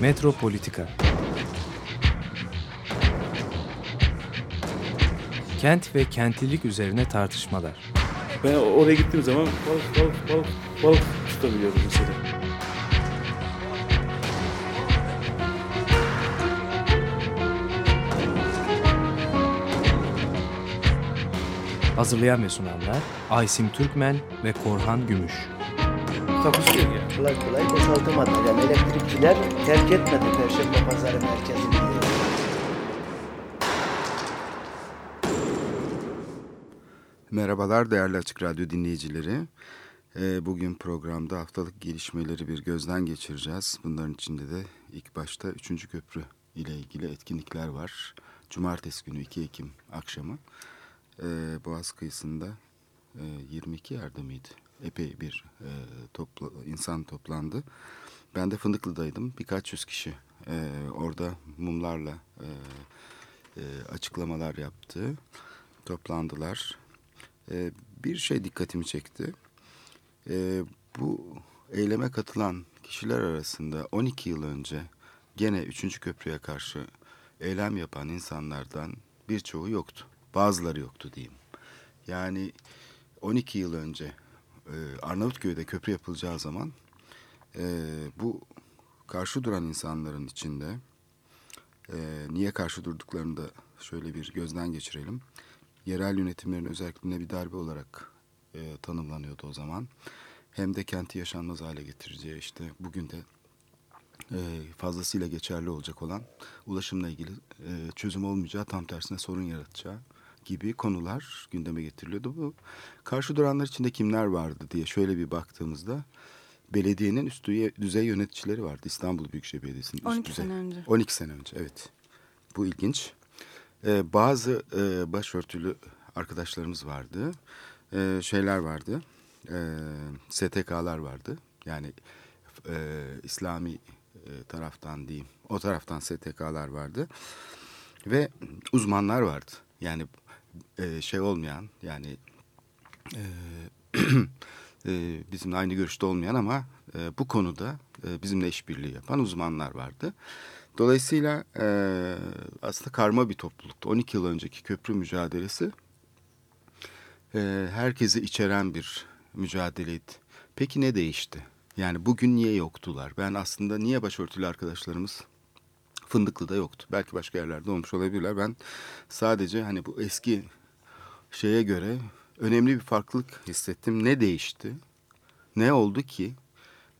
Metropolitika Kent ve kentlilik üzerine tartışmalar. Ben oraya gittiğim zaman balık balık balık balık tutabiliyordum mesela. Hazırlayan ve sunanlar Aysim Türkmen ve Korhan Gümüş. Takusuyor ya. kolay kolay boşaltamadı. Yani elektrikçiler terk etmedi Perşembe Pazarı merkezini. Merhabalar değerli Açık Radyo dinleyicileri. Ee, Bugün programda haftalık gelişmeleri bir gözden geçireceğiz. Bunların içinde de ilk başta 3. köprü ile ilgili etkinlikler var. Cumartesi günü 2 Ekim akşamı e, Boğaz kıyısında e, 22 yerde miydi? Epey bir e, topla, insan toplandı. Ben de Fındıklı'daydım. Birkaç yüz kişi e, orada mumlarla e, e, açıklamalar yaptı. Toplandılar. E, bir şey dikkatimi çekti. E, bu eyleme katılan kişiler arasında 12 yıl önce gene 3. köprüye karşı eylem yapan insanlardan birçoğu yoktu. Bazıları yoktu diyeyim. Yani 12 yıl önce e, Arnavutköy'de köprü yapılacağı zaman e, bu karşı duran insanların içinde e, niye karşı durduklarını da şöyle bir gözden geçirelim. Yerel yönetimlerin özelliğine bir darbe olarak e, tanımlanıyordu o zaman. Hem de kenti yaşanmaz hale getireceği işte bugün de e, fazlasıyla geçerli olacak olan ulaşımla ilgili e, çözüm olmayacağı tam tersine sorun yaratacağı gibi konular gündeme getiriliyordu. Bu karşı duranlar içinde kimler vardı diye şöyle bir baktığımızda belediyenin üst düzey yöneticileri vardı. İstanbul Büyükşehir Belediyesi'nin üst 12 düzey. sene önce. 12 sene önce evet. Bu ilginç. Ee, bazı e, başörtülü arkadaşlarımız vardı. Ee, şeyler vardı. Ee, STK'lar vardı. Yani e, İslami e, taraftan diyeyim. O taraftan STK'lar vardı. Ve uzmanlar vardı. Yani e, şey olmayan yani e, e, bizimle aynı görüşte olmayan ama e, bu konuda e, bizimle işbirliği yapan uzmanlar vardı. Dolayısıyla aslında karma bir topluluktu. 12 yıl önceki köprü mücadelesi e, herkesi içeren bir mücadeleydi. Peki ne değişti? Yani bugün niye yoktular? Ben aslında niye başörtülü arkadaşlarımız Fındıklı'da yoktu. Belki başka yerlerde olmuş olabilirler. Ben sadece hani bu eski şeye göre önemli bir farklılık hissettim. Ne değişti? Ne oldu ki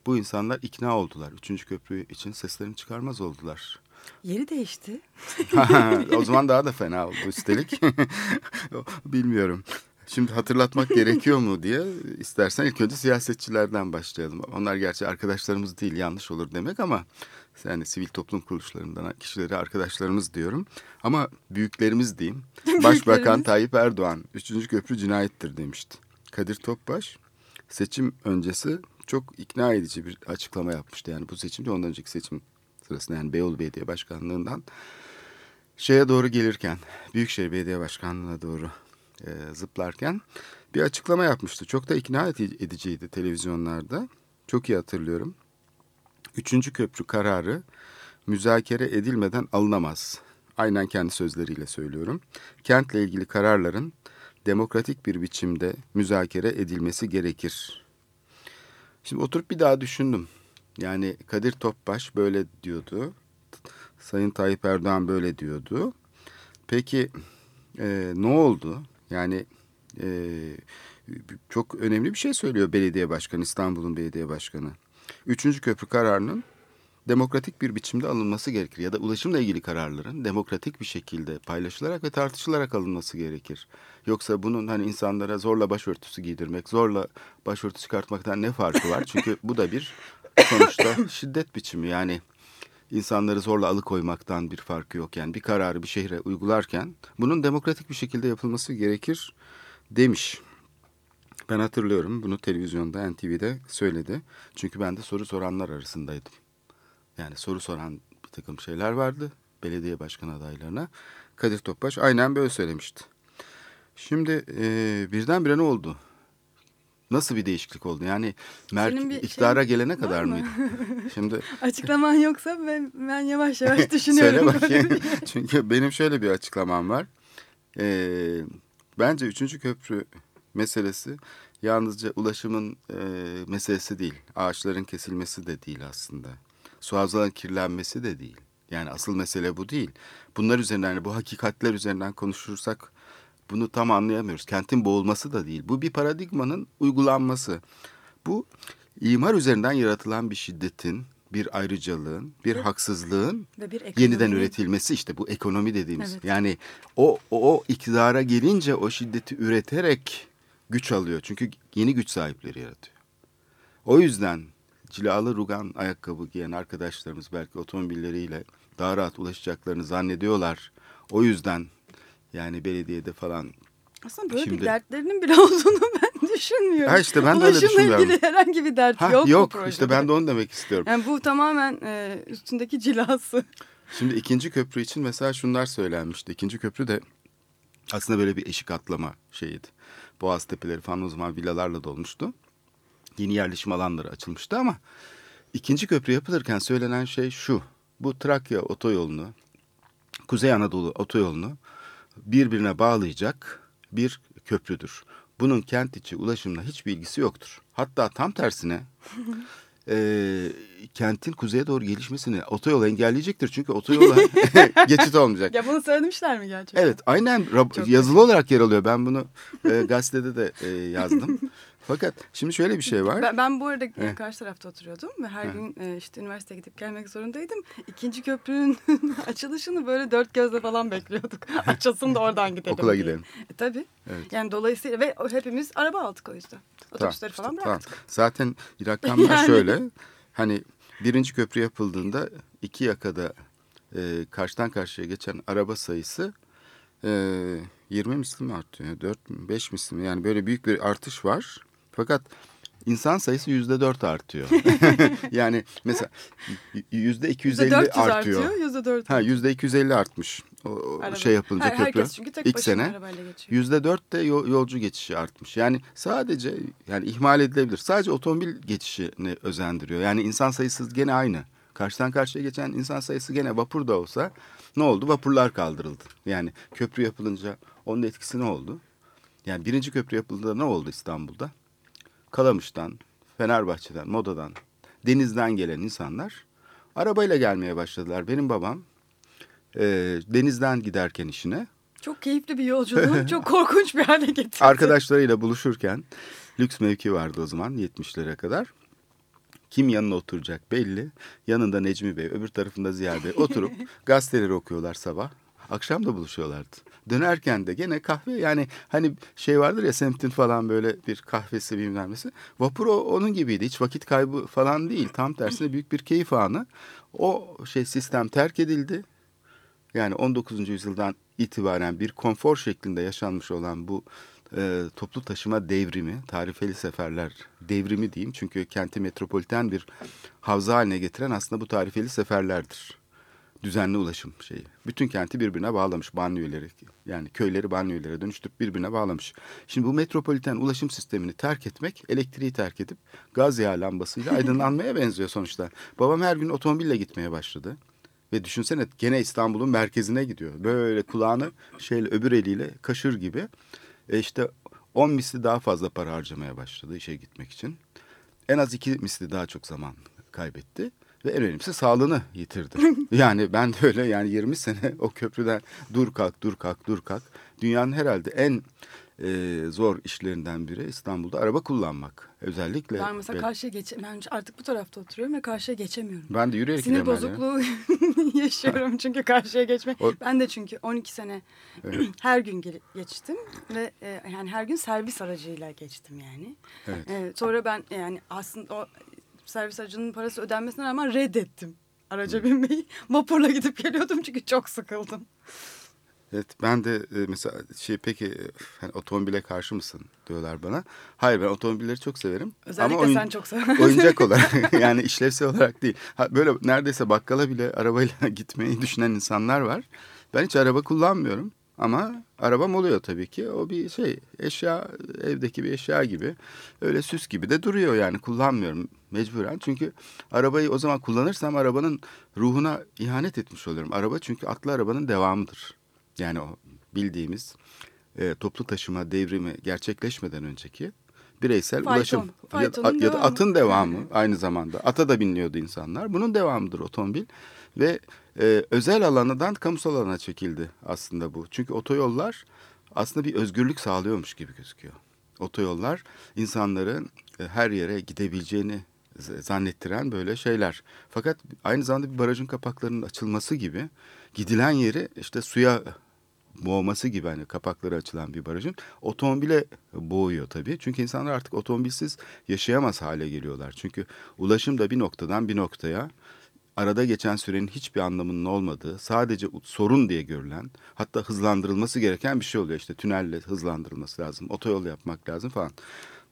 bu insanlar ikna oldular. Üçüncü köprü için seslerini çıkarmaz oldular. Yeri değişti. o zaman daha da fena oldu üstelik. Bilmiyorum. Şimdi hatırlatmak gerekiyor mu diye istersen ilk önce siyasetçilerden başlayalım. Onlar gerçi arkadaşlarımız değil yanlış olur demek ama yani sivil toplum kuruluşlarından kişileri arkadaşlarımız diyorum. Ama büyüklerimiz diyeyim. Başbakan Tayyip Erdoğan 3. köprü cinayettir demişti. Kadir Topbaş seçim öncesi çok ikna edici bir açıklama yapmıştı. Yani bu seçimde ondan önceki seçim sırasında yani Beyoğlu Belediye Başkanlığı'ndan şeye doğru gelirken Büyükşehir Belediye Başkanlığı'na doğru e, zıplarken bir açıklama yapmıştı. Çok da ikna ediciydi televizyonlarda. Çok iyi hatırlıyorum. Üçüncü köprü kararı müzakere edilmeden alınamaz. Aynen kendi sözleriyle söylüyorum. Kentle ilgili kararların demokratik bir biçimde müzakere edilmesi gerekir. Şimdi oturup bir daha düşündüm. Yani Kadir Topbaş böyle diyordu. Sayın Tayyip Erdoğan böyle diyordu. Peki e, ne oldu? Yani e, çok önemli bir şey söylüyor belediye başkanı, İstanbul'un belediye başkanı. Üçüncü köprü kararının demokratik bir biçimde alınması gerekir. Ya da ulaşımla ilgili kararların demokratik bir şekilde paylaşılarak ve tartışılarak alınması gerekir. Yoksa bunun hani insanlara zorla başörtüsü giydirmek, zorla başörtüsü çıkartmaktan ne farkı var? Çünkü bu da bir sonuçta şiddet biçimi. Yani insanları zorla alıkoymaktan bir farkı yok. Yani bir kararı bir şehre uygularken bunun demokratik bir şekilde yapılması gerekir demiş. Ben hatırlıyorum bunu televizyonda NTV'de söyledi. Çünkü ben de soru soranlar arasındaydım. Yani soru soran bir takım şeyler vardı belediye başkan adaylarına. Kadir Topbaş aynen böyle söylemişti. Şimdi e, birdenbire ne oldu? Nasıl bir değişiklik oldu? Yani mer- Senin bir iktidara şeyin gelene kadar mı? mıydı? Şimdi Açıklaman yoksa ben, ben yavaş yavaş düşünüyorum. Söyle bakayım. Çünkü benim şöyle bir açıklamam var. Ee, bence üçüncü köprü meselesi yalnızca ulaşımın e, meselesi değil. Ağaçların kesilmesi de değil aslında. Su havzaların kirlenmesi de değil. Yani asıl mesele bu değil. Bunlar üzerinden, yani bu hakikatler üzerinden konuşursak bunu tam anlayamıyoruz. Kentin boğulması da değil. Bu bir paradigmanın uygulanması. Bu imar üzerinden yaratılan bir şiddetin, bir ayrıcalığın, bir haksızlığın Ve bir ekonomi- yeniden üretilmesi işte bu ekonomi dediğimiz. Evet. Yani o, o o iktidara gelince o şiddeti üreterek güç alıyor. Çünkü yeni güç sahipleri yaratıyor. O yüzden cilalı rugan ayakkabı giyen arkadaşlarımız belki otomobilleriyle daha rahat ulaşacaklarını zannediyorlar. O yüzden yani belediyede falan Aslında böyle Şimdi- bir dertlerinin bile olduğunu ben düşünmüyorum. Ha işte ben de öyle düşünmüyorum. ilgili herhangi bir dert ha, yok, yok işte ben de onu demek istiyorum. Yani bu tamamen e, üstündeki cilası. Şimdi ikinci köprü için mesela şunlar söylenmişti. İkinci köprü de aslında böyle bir eşik atlama şeyiydi. Boğaz tepeleri falan o zaman villalarla dolmuştu. Yeni yerleşim alanları açılmıştı ama ikinci köprü yapılırken söylenen şey şu. Bu Trakya otoyolunu, Kuzey Anadolu otoyolunu birbirine bağlayacak bir köprüdür. Bunun kent içi ulaşımla hiçbir ilgisi yoktur. Hatta tam tersine e, kentin kuzeye doğru gelişmesini otoyol engelleyecektir. Çünkü otoyola geçit olmayacak. Ya bunu söylemişler mi gerçekten? Evet aynen Çok yazılı olarak yer alıyor. Ben bunu e, gazetede de e, yazdım. Fakat şimdi şöyle bir şey var. Ben, ben bu arada e, Heh. karşı tarafta oturuyordum ve her Heh. gün e, işte üniversiteye gidip gelmek zorundaydım. İkinci köprünün açılışını böyle dört gözle falan bekliyorduk. Açılsın da oradan gidelim. Okula diye. gidelim. E, tabii. Evet. Yani dolayısıyla ve hepimiz araba aldık o yüzden. Otobüsleri işte, falan tamam. bıraktık. Zaten rakamlar Yani. şöyle. Hani birinci köprü yapıldığında iki yakada e, karşıdan karşıya geçen araba sayısı e, 20 misli mi artıyor? 4 mü? 5 misli mi? Yani böyle büyük bir artış var. Fakat insan sayısı yüzde dört artıyor. yani mesela yüzde 250 Yüzde 400 artıyor. Yüzde dört. Ha yüzde 250 artmış. O, Araba. şey yapılınca Her- köprü. Çünkü tek İlk sene. Yüzde dört de yol- yolcu geçişi artmış. Yani sadece yani ihmal edilebilir. Sadece otomobil geçişini özendiriyor. Yani insan sayısı gene aynı. Karşıdan karşıya geçen insan sayısı gene vapur da olsa ne oldu? Vapurlar kaldırıldı. Yani köprü yapılınca onun etkisi ne oldu? Yani birinci köprü yapıldığında ne oldu İstanbul'da? Kalamış'tan, Fenerbahçe'den, Moda'dan, denizden gelen insanlar arabayla gelmeye başladılar. Benim babam e, denizden giderken işine Çok keyifli bir yolculuğu çok korkunç bir hale getirdi. Arkadaşlarıyla buluşurken lüks mevki vardı o zaman 70'lere kadar. Kim yanına oturacak belli. Yanında Necmi Bey, öbür tarafında Ziya Bey oturup gazeteleri okuyorlar sabah. Akşam da buluşuyorlardı. Dönerken de gene kahve yani hani şey vardır ya semtin falan böyle bir kahvesi bilmem nesi. Vapur o, onun gibiydi. Hiç vakit kaybı falan değil. Tam tersine büyük bir keyif anı. O şey sistem terk edildi. Yani 19. yüzyıldan itibaren bir konfor şeklinde yaşanmış olan bu e, toplu taşıma devrimi, tarifeli seferler devrimi diyeyim. Çünkü kenti metropoliten bir havza haline getiren aslında bu tarifeli seferlerdir. Düzenli ulaşım şeyi. Bütün kenti birbirine bağlamış banliyöleri. Yani köyleri banliyölere dönüştürüp birbirine bağlamış. Şimdi bu metropoliten ulaşım sistemini terk etmek, elektriği terk edip gaz yağı lambasıyla aydınlanmaya benziyor sonuçta. Babam her gün otomobille gitmeye başladı. Ve düşünsene gene İstanbul'un merkezine gidiyor. Böyle kulağını şeyle öbür eliyle kaşır gibi. E işte 10 misli daha fazla para harcamaya başladı işe gitmek için. En az iki misli daha çok zaman kaybetti. Ve en önemlisi sağlığını yitirdi. yani ben de öyle yani 20 sene o köprüden dur kalk dur kalk dur kalk. Dünyanın herhalde en e, zor işlerinden biri İstanbul'da araba kullanmak. Özellikle. Ben mesela ben, karşıya geç ben artık bu tarafta oturuyorum ve karşıya geçemiyorum. ben de yürüyerek Sinir bozukluğu yaşıyorum çünkü karşıya geçmek. O- Ben de çünkü 12 sene her gün geçtim ve e, yani her gün servis aracıyla geçtim yani. Evet. E, sonra ben yani aslında o servis aracının parası ödenmesine rağmen reddettim araca binmeyi. Vapurla gidip geliyordum çünkü çok sıkıldım. Evet ben de e, mesela şey peki e, hani otomobile karşı mısın diyorlar bana. Hayır ben otomobilleri çok severim. Özellikle Ama oyun- sen çok seversin. oyuncak olarak yani işlevsel olarak değil. Ha, böyle neredeyse bakkala bile arabayla gitmeyi düşünen insanlar var. Ben hiç araba kullanmıyorum. Ama arabam oluyor tabii ki. O bir şey eşya evdeki bir eşya gibi. Öyle süs gibi de duruyor yani kullanmıyorum mecburen. Çünkü arabayı o zaman kullanırsam arabanın ruhuna ihanet etmiş olurum. Araba çünkü atlı arabanın devamıdır. Yani o bildiğimiz e, toplu taşıma devrimi gerçekleşmeden önceki bireysel Fayton, ulaşım ya, faytonun da- ya da devamı. atın devamı aynı zamanda. Ata da biniliyordu insanlar. Bunun devamıdır otomobil ve e, özel alanından kamusal alana çekildi aslında bu. Çünkü otoyollar aslında bir özgürlük sağlıyormuş gibi gözüküyor. Otoyollar insanların e, her yere gidebileceğini zannettiren böyle şeyler. Fakat aynı zamanda bir barajın kapaklarının açılması gibi gidilen yeri işte suya boğması gibi hani kapakları açılan bir barajın otomobile boğuyor tabii. Çünkü insanlar artık otomobilsiz yaşayamaz hale geliyorlar. Çünkü ulaşım da bir noktadan bir noktaya arada geçen sürenin hiçbir anlamının olmadığı, sadece sorun diye görülen, hatta hızlandırılması gereken bir şey oluyor. İşte tünelle hızlandırılması lazım, otoyol yapmak lazım falan.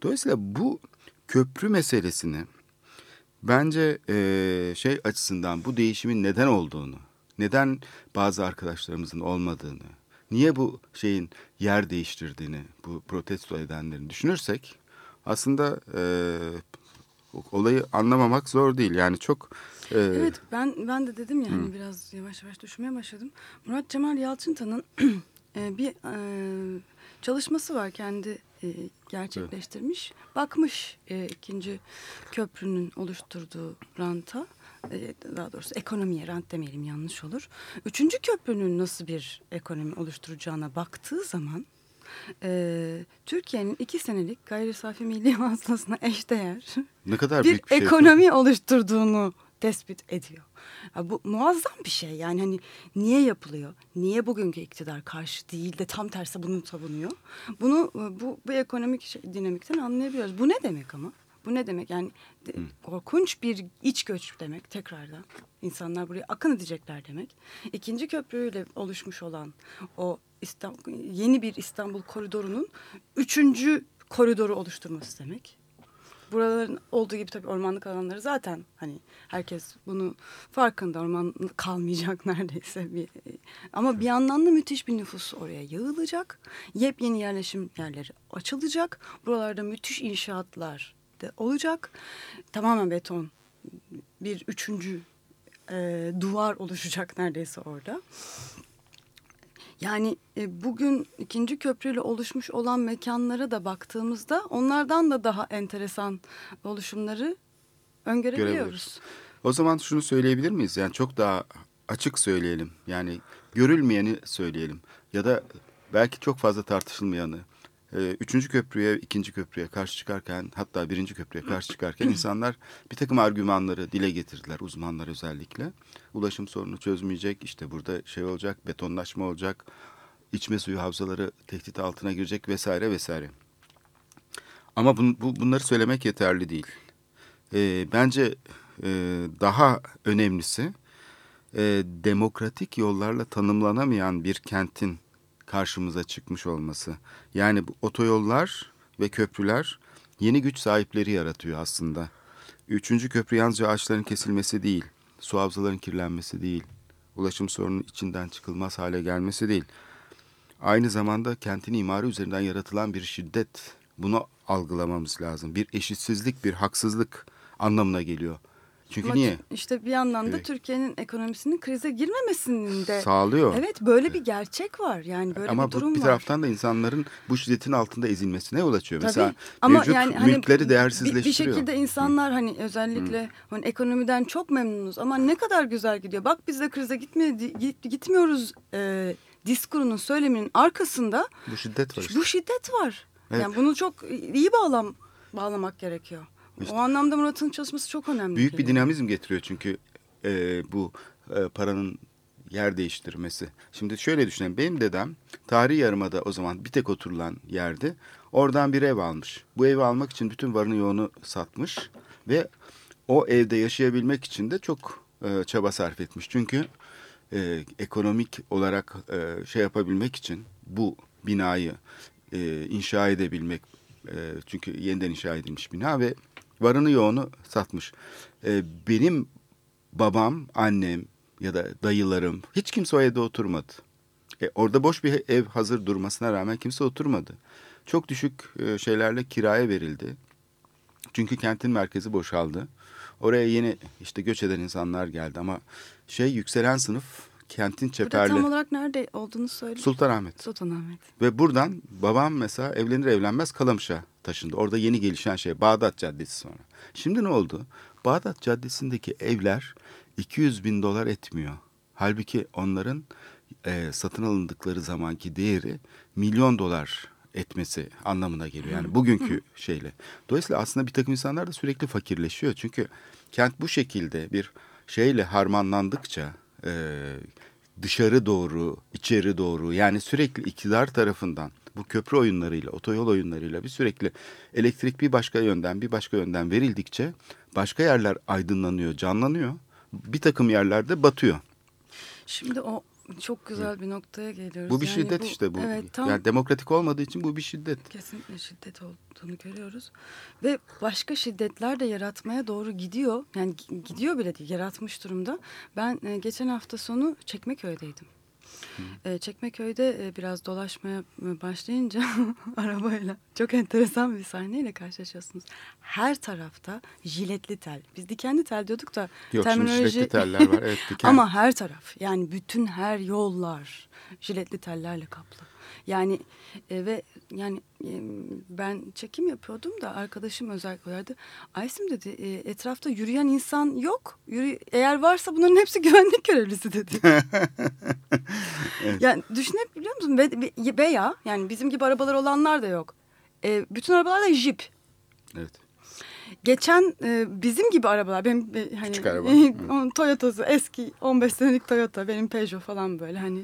Dolayısıyla bu köprü meselesini bence eee, şey açısından bu değişimin neden olduğunu, neden bazı arkadaşlarımızın olmadığını, niye bu şeyin yer değiştirdiğini, bu protesto edenlerin düşünürsek aslında eee, olayı anlamamak zor değil. Yani çok eee, Evet ben ben de dedim yani biraz yavaş yavaş düşünmeye başladım. Murat Cemal Yalçıntan'ın e, bir e, çalışması var kendi e, gerçekleştirmiş. Bakmış e, ikinci köprünün oluşturduğu ranta e, daha doğrusu ekonomiye rant demeyelim yanlış olur. Üçüncü köprünün nasıl bir ekonomi oluşturacağına baktığı zaman e, Türkiye'nin iki senelik gayri safi milli hasılasına eşdeğer ne kadar bir büyük bir şey. ekonomi oluşturduğunu tespit ediyor. Ya bu muazzam bir şey yani hani niye yapılıyor? Niye bugünkü iktidar karşı değil de tam tersi bunu savunuyor? Bunu e, bu, bu ekonomik şey, dinamikten anlayabiliyoruz. Bu ne demek ama? Bu ne demek? Yani de- korkunç bir iç göç demek tekrardan. İnsanlar buraya akın edecekler demek. İkinci köprüyle oluşmuş olan o İstanbul, yeni bir İstanbul koridorunun üçüncü koridoru oluşturması demek buraların olduğu gibi tabii ormanlık alanları zaten hani herkes bunu farkında. Orman kalmayacak neredeyse bir ama bir yandan da müthiş bir nüfus oraya yığılacak. Yepyeni yerleşim yerleri açılacak. Buralarda müthiş inşaatlar da olacak. Tamamen beton bir üçüncü e, duvar oluşacak neredeyse orada. Yani e, bugün ikinci köprüyle oluşmuş olan mekanlara da baktığımızda onlardan da daha enteresan oluşumları öngörebiliyoruz. Görebiliyoruz. O zaman şunu söyleyebilir miyiz? Yani çok daha açık söyleyelim. Yani görülmeyeni söyleyelim. Ya da belki çok fazla tartışılmayanı. Ee, Üçüncü köprüye, ikinci köprüye karşı çıkarken hatta birinci köprüye karşı çıkarken insanlar bir takım argümanları dile getirdiler. Uzmanlar özellikle. Ulaşım sorunu çözmeyecek, işte burada şey olacak, betonlaşma olacak, içme suyu havzaları tehdit altına girecek vesaire vesaire. Ama bun, bu, bunları söylemek yeterli değil. Ee, bence e, daha önemlisi e, demokratik yollarla tanımlanamayan bir kentin karşımıza çıkmış olması. Yani bu otoyollar ve köprüler yeni güç sahipleri yaratıyor aslında. Üçüncü köprü yalnızca ağaçların kesilmesi değil, su havzaların kirlenmesi değil, ulaşım sorunun içinden çıkılmaz hale gelmesi değil. Aynı zamanda kentin imarı üzerinden yaratılan bir şiddet. Bunu algılamamız lazım. Bir eşitsizlik, bir haksızlık anlamına geliyor. Çünkü Ama niye? İşte bir yandan da Evet. Türkiye'nin ekonomisinin krize girmemesinin de Sağlıyor. Evet böyle bir gerçek var. Yani böyle Ama bir bu durum bir var. taraftan da insanların bu şiddetin altında ezilmesine yol açıyor. Tabii. Mesela Ama mevcut yani hani mülkleri bir- değersizleştiriyor. Bir, şekilde insanlar hani özellikle hani ekonomiden çok memnunuz ama ne kadar güzel gidiyor. Bak biz de krize gitmedi, git, gitmiyoruz e, diskurunun söyleminin arkasında Bu şiddet var işte. bu şiddet var. Evet. Yani bunu çok iyi bağlam bağlamak gerekiyor. O anlamda Murat'ın çalışması çok önemli. Büyük bir dinamizm getiriyor çünkü e, bu e, paranın yer değiştirmesi. Şimdi şöyle düşünelim. Benim dedem tarihi yarımada o zaman bir tek oturulan yerdi. Oradan bir ev almış. Bu evi almak için bütün varını yoğunu satmış ve o evde yaşayabilmek için de çok e, çaba sarf etmiş. Çünkü e, ekonomik olarak e, şey yapabilmek için bu binayı e, inşa edebilmek e, çünkü yeniden inşa edilmiş bina ve varını yoğunu satmış. E, benim babam, annem ya da dayılarım hiç kimse o evde oturmadı. E, orada boş bir ev hazır durmasına rağmen kimse oturmadı. Çok düşük e, şeylerle kiraya verildi. Çünkü kentin merkezi boşaldı. Oraya yeni işte göç eden insanlar geldi ama şey yükselen sınıf kentin Burada çeperli. tam olarak nerede olduğunu söyle. Sultanahmet. Sultanahmet. Ve buradan babam mesela evlenir evlenmez Kalamış'a taşındı. Orada yeni gelişen şey Bağdat Caddesi sonra. Şimdi ne oldu? Bağdat Caddesi'ndeki evler 200 bin dolar etmiyor. Halbuki onların e, satın alındıkları zamanki değeri milyon dolar etmesi anlamına geliyor. Yani bugünkü şeyle. Dolayısıyla aslında bir takım insanlar da sürekli fakirleşiyor. Çünkü kent bu şekilde bir şeyle harmanlandıkça e, dışarı doğru, içeri doğru yani sürekli iktidar tarafından bu köprü oyunlarıyla, otoyol oyunlarıyla bir sürekli elektrik bir başka yönden bir başka yönden verildikçe başka yerler aydınlanıyor, canlanıyor. Bir takım yerlerde batıyor. Şimdi o çok güzel bir noktaya geliyoruz. Bu bir Yani şiddet işte bu. Evet tam Yani demokratik olmadığı için bu bir şiddet. kesinlikle şiddet olduğunu görüyoruz. Ve başka şiddetler de yaratmaya doğru gidiyor. Yani gi- gidiyor bile değil yaratmış durumda. Ben e, geçen hafta sonu Çekmeköy'deydim. E, Çekmeköy'de e, biraz dolaşmaya e, başlayınca arabayla çok enteresan bir sahneyle karşılaşıyorsunuz. Her tarafta jiletli tel. Biz dikenli tel diyorduk da Yok terminoloji... sürekli teller var. Evet, diken. Ama her taraf yani bütün her yollar jiletli tellerle kaplı. Yani e, ve yani e, ben çekim yapıyordum da arkadaşım özellikle uyardı. Aysim dedi e, etrafta yürüyen insan yok. Yürü, eğer varsa bunların hepsi güvenlik görevlisi dedi. Yani düşünebiliyor musun? Ve- veya yani bizim gibi arabalar olanlar da yok. E, bütün arabalarda jip. Evet. Geçen e, bizim gibi arabalar benim e, hani Küçük araba. onun Toyota'sı eski 15 senelik Toyota benim Peugeot falan böyle hani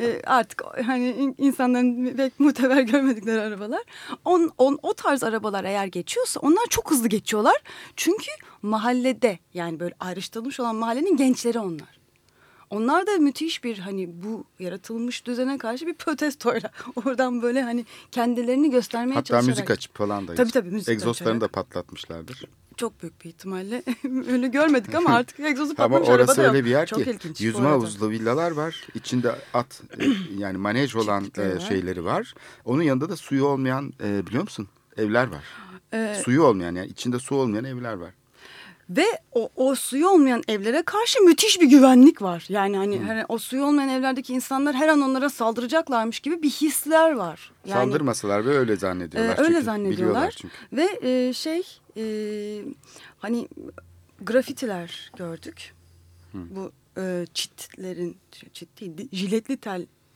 e, artık hani in- insanların pek muteber görmedikleri arabalar. On, on, o tarz arabalar eğer geçiyorsa onlar çok hızlı geçiyorlar. Çünkü mahallede yani böyle ayrıştırılmış olan mahallenin gençleri onlar. Onlar da müthiş bir hani bu yaratılmış düzene karşı bir protestoyla oradan böyle hani kendilerini göstermeye Hatta çalışarak. müzik açıp falan da. Tabii tabii, müzik Egzozlarını da açarak. patlatmışlardır. Çok büyük bir ihtimalle öyle görmedik ama artık egzozu Ama patlamış orası da yok. öyle bir yer Çok ki ilginç yüzme havuzlu villalar var. İçinde at e, yani manej olan e, şeyleri var. Onun yanında da suyu olmayan e, biliyor musun? Evler var. Ee, Suyu olmayan yani içinde su olmayan evler var. Ve o, o suyu olmayan evlere karşı müthiş bir güvenlik var. Yani hani hani o suyu olmayan evlerdeki insanlar her an onlara saldıracaklarmış gibi bir hisler var. Yani, Saldırmasalar ve öyle zannediyorlar. Ee, öyle çünkü. zannediyorlar. Çünkü. Ve e, şey e, hani grafitiler gördük. Bu e, çitlerin çit değil jiletli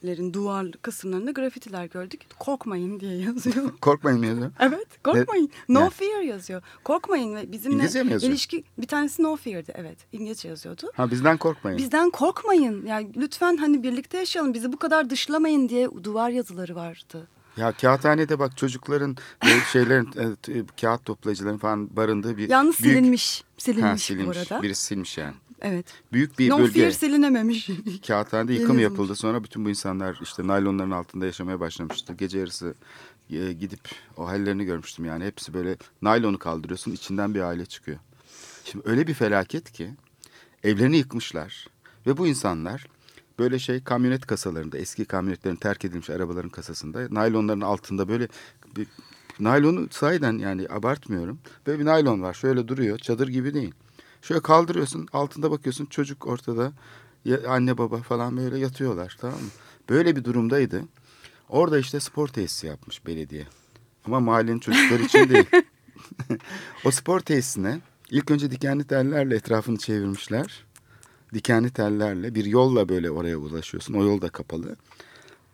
tellerin duvar kısımlarında grafitiler gördük. Korkmayın diye yazıyor. Korkmayın yazıyor. Evet korkmayın. No Ne? fear yazıyor. Korkmayın ve bizimle İngilizce mi yazıyor? ilişki bir tanesi no fear'di evet İngilizce yazıyordu. Ha bizden korkmayın. Bizden korkmayın. Yani lütfen hani birlikte yaşayalım. Bizi bu kadar dışlamayın diye duvar yazıları vardı. Ya kağıthanede bak çocukların e, şeylerin e, t- kağıt toplayıcıların falan barındığı bir Yalnız büyük... silinmiş. Silinmiş, Ha, bu silinmiş. arada. Birisi silmiş yani. Evet. Büyük bir no bölge. fear silinememiş. Kağıthanede yıkım yapıldı. Sonra bütün bu insanlar işte naylonların altında yaşamaya başlamıştı. Gece yarısı e, gidip o hallerini görmüştüm yani. Hepsi böyle naylonu kaldırıyorsun içinden bir aile çıkıyor. Şimdi öyle bir felaket ki evlerini yıkmışlar. Ve bu insanlar böyle şey kamyonet kasalarında eski kamyonetlerin terk edilmiş arabaların kasasında naylonların altında böyle bir naylonu sahiden yani abartmıyorum. Böyle bir naylon var şöyle duruyor çadır gibi değil. Şöyle kaldırıyorsun altında bakıyorsun çocuk ortada ya anne baba falan böyle yatıyorlar tamam mı? Böyle bir durumdaydı. Orada işte spor tesisi yapmış belediye. Ama mahallenin çocukları için değil. o spor tesisine ilk önce dikenli tellerle etrafını çevirmişler. Dikenli tellerle bir yolla böyle oraya ulaşıyorsun. O yol da kapalı.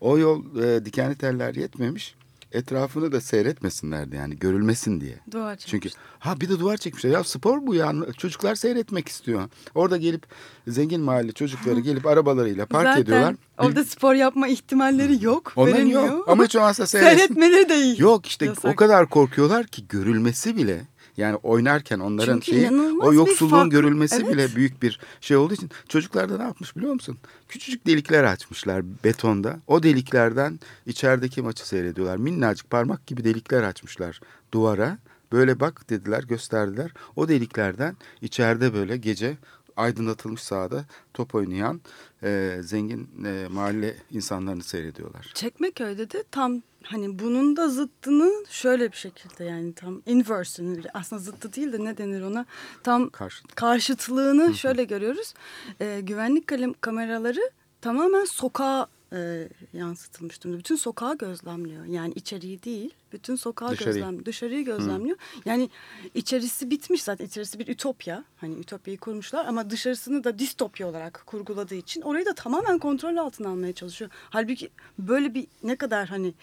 O yol e, dikenli teller yetmemiş. Etrafını da seyretmesinlerdi yani görülmesin diye. Duvar çekmiş. Çünkü ha bir de duvar çekmişler. Ya spor bu ya. Çocuklar seyretmek istiyor. Orada gelip zengin mahalle çocukları gelip arabalarıyla park Zaten ediyorlar. orada spor yapma ihtimalleri yok. Onların verilmiyor. yok. Ama hiç olmazsa. Seyretmeleri de iyi. Yok işte Yasak. o kadar korkuyorlar ki görülmesi bile yani oynarken onların Çünkü şeyi o yoksulluğun görülmesi Evet. bile büyük bir şey olduğu için çocuklar da ne yapmış biliyor musun? Küçücük delikler açmışlar betonda. O deliklerden içerideki maçı seyrediyorlar. Minnacık parmak gibi delikler açmışlar duvara. Böyle bak dediler gösterdiler. O deliklerden içeride böyle gece aydınlatılmış sahada top oynayan e, zengin e, mahalle insanlarını seyrediyorlar. Çekmeköy'de de tam hani bunun da zıttını şöyle bir şekilde yani tam inverse'ünü aslında zıttı değil de ne denir ona tam Karşıt. karşıtlığını şöyle görüyoruz. Ee, güvenlik kalem- kameraları tamamen sokağa e, yansıtılmış durumda. Bütün sokağı gözlemliyor. Yani içeriği değil, bütün sokağı Dışarıyı. gözlemliyor. Dışarıyı gözlemliyor. Yani içerisi bitmiş zaten. İçerisi bir ütopya. Hani ütopyayı kurmuşlar ama dışarısını da distopya olarak kurguladığı için orayı da tamamen kontrol altına almaya çalışıyor. Halbuki böyle bir ne kadar hani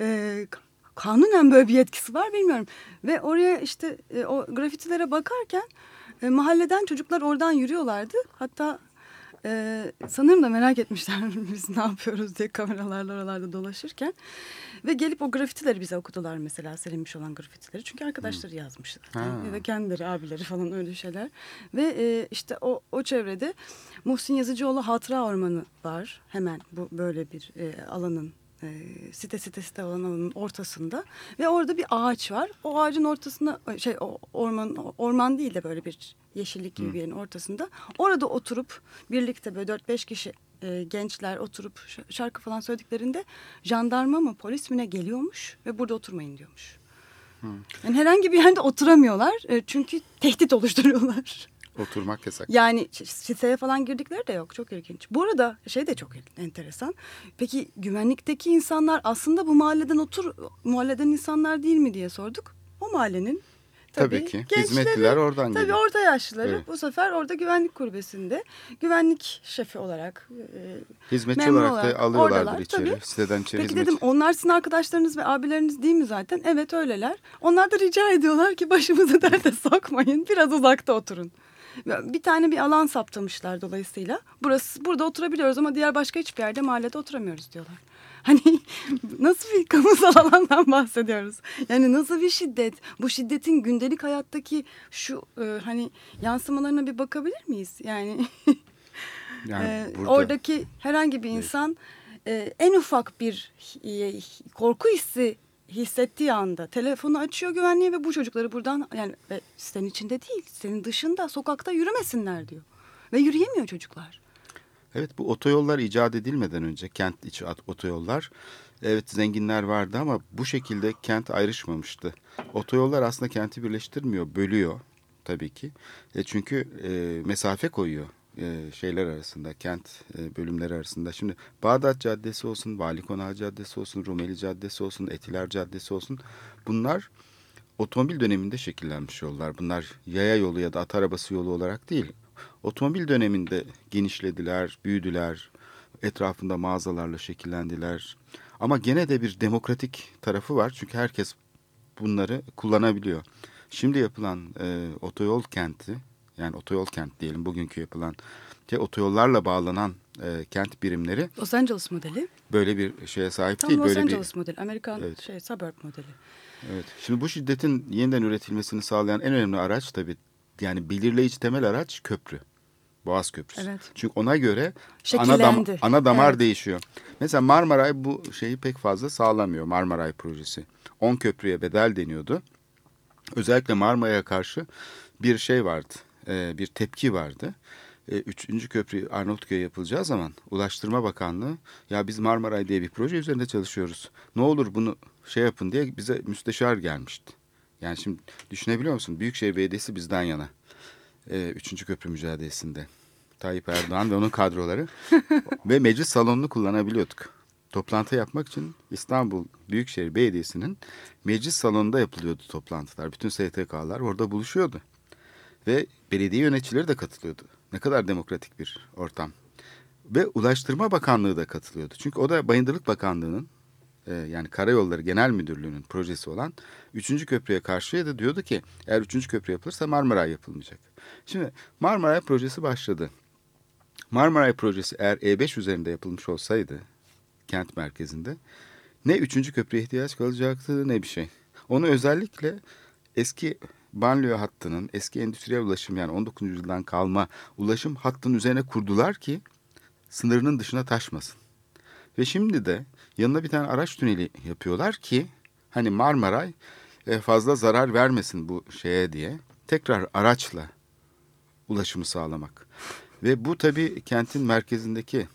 e, kanunen böyle bir yetkisi var bilmiyorum. Ve oraya işte e, o grafitilere bakarken e, mahalleden çocuklar oradan yürüyorlardı. Hatta e, sanırım da merak etmişler biz ne yapıyoruz diye kameralarla oralarda dolaşırken. Ve gelip o grafitileri bize okudular mesela silinmiş olan grafitileri. Çünkü arkadaşları yazmışlar. Ha. Ya da kendileri abileri falan öyle şeyler. Ve e, işte o, o çevrede Muhsin Yazıcıoğlu Hatıra Ormanı var. Hemen bu böyle bir e, alanın e, site site site olan alanın ortasında ve orada bir ağaç var. O ağacın ortasında şey o orman orman değil de böyle bir yeşillik gibi bir yerin ortasında. Orada oturup birlikte böyle 4-5 kişi e, gençler oturup şarkı falan söylediklerinde jandarma mı polis mi ne geliyormuş ve burada oturmayın diyormuş. Yani herhangi bir yerde oturamıyorlar e, çünkü tehdit oluşturuyorlar. Oturmak yasak. Yani siteye falan girdikleri de yok. Çok ilginç. Bu arada şey de çok enteresan. Peki güvenlikteki insanlar aslında bu mahalleden otur mahalleden insanlar değil mi diye sorduk. O mahallenin Tabii ki. Hizmetliler oradan tabii geliyor. orta yaşlıları Evet. bu sefer orada güvenlik kulübesinde güvenlik şefi olarak e, Hizmetçi olarak olarak da alıyorlardır oradalar, içeri. tabii. Siteden içeri Peki hizmetçi. dedim onlar sizin arkadaşlarınız ve abileriniz değil mi zaten? Evet öyleler. Onlar da rica ediyorlar ki başımızı derde sokmayın. Biraz uzakta oturun. Bir tane bir alan saptamışlar dolayısıyla. Burası burada oturabiliyoruz ama diğer başka hiçbir yerde mahallede oturamıyoruz diyorlar. Hani nasıl bir kamusal alandan bahsediyoruz? Yani nasıl bir şiddet? Bu şiddetin gündelik hayattaki şu e, hani yansımalarına bir bakabilir miyiz? Yani Yani ee, burada- oradaki herhangi bir insan e, en ufak bir e, korku hissi hissettiği anda telefonu açıyor güvenliğe ve bu çocukları buradan yani ve senin içinde değil senin dışında sokakta yürümesinler diyor. Ve yürüyemiyor çocuklar. Evet bu otoyollar icat edilmeden önce kent içi otoyollar evet zenginler vardı ama bu şekilde kent ayrışmamıştı. Otoyollar aslında kenti birleştirmiyor, bölüyor tabii ki. E çünkü e, mesafe koyuyor e, şeyler arasında, kent e, bölümleri arasında. Şimdi Bağdat Caddesi olsun, Vali Konağı Caddesi olsun, Rumeli Caddesi olsun, Etiler Caddesi olsun bunlar otomobil döneminde şekillenmiş yollar. Bunlar yaya yolu ya da at arabası yolu olarak değil. Otomobil döneminde genişlediler, büyüdüler, etrafında mağazalarla şekillendiler. Ama gene de bir demokratik tarafı var çünkü herkes bunları kullanabiliyor. Şimdi yapılan e, otoyol kenti, yani otoyol kent diyelim bugünkü yapılan ki otoyollarla bağlanan e, kent birimleri Los Angeles modeli. böyle bir şeye sahip Tam değil. Los Böyle bir Angeles modeli. Amerikan Evet. şey suburb modeli. Evet. Şimdi bu şiddetin yeniden üretilmesini sağlayan en önemli araç tabii yani belirleyici temel araç köprü. Boğaz Köprüsü. Evet. Çünkü ona göre ana, dam, ana damar Evet. değişiyor. Mesela Marmaray bu şeyi pek fazla sağlamıyor Marmaray projesi. 10 köprüye bedel deniyordu. Özellikle Marmaray'a karşı bir şey vardı. E, bir tepki vardı. E, Üçüncü köprü Arnavutköy'e yapılacağı zaman Ulaştırma Bakanlığı ya biz Marmaray diye bir proje üzerinde çalışıyoruz. Ne olur bunu şey yapın diye bize müsteşar gelmişti. Yani şimdi düşünebiliyor musun? Büyükşehir Belediyesi bizden yana. E, Üçüncü köprü mücadelesinde. Tayyip Erdoğan ve onun kadroları ve meclis salonunu kullanabiliyorduk. Toplantı yapmak için İstanbul Büyükşehir Belediyesi'nin meclis salonunda yapılıyordu toplantılar. Bütün STK'lar orada buluşuyordu. Ve belediye yöneticileri de katılıyordu. Ne kadar demokratik bir ortam. Ve Ulaştırma Bakanlığı da katılıyordu. Çünkü o da Bayındırlık Bakanlığı'nın e, yani Karayolları Genel Müdürlüğü'nün projesi olan 3. köprüye karşıydı. Diyordu ki eğer 3. köprü yapılırsa Marmaray yapılmayacak. Şimdi Marmaray projesi başladı. Marmaray projesi eğer E5 üzerinde yapılmış olsaydı kent merkezinde ne 3. köprüye ihtiyaç kalacaktı ne bir şey. Onu özellikle eski banliyö hattının, eski endüstriyel ulaşım yani 19. yüzyıldan kalma ulaşım hattının üzerine kurdular ki sınırının dışına taşmasın. Ve şimdi de yanına bir tane araç tüneli yapıyorlar ki hani Marmaray e, fazla zarar vermesin bu şeye diye tekrar araçla ulaşımı sağlamak. Ve bu tabii kentin merkezindeki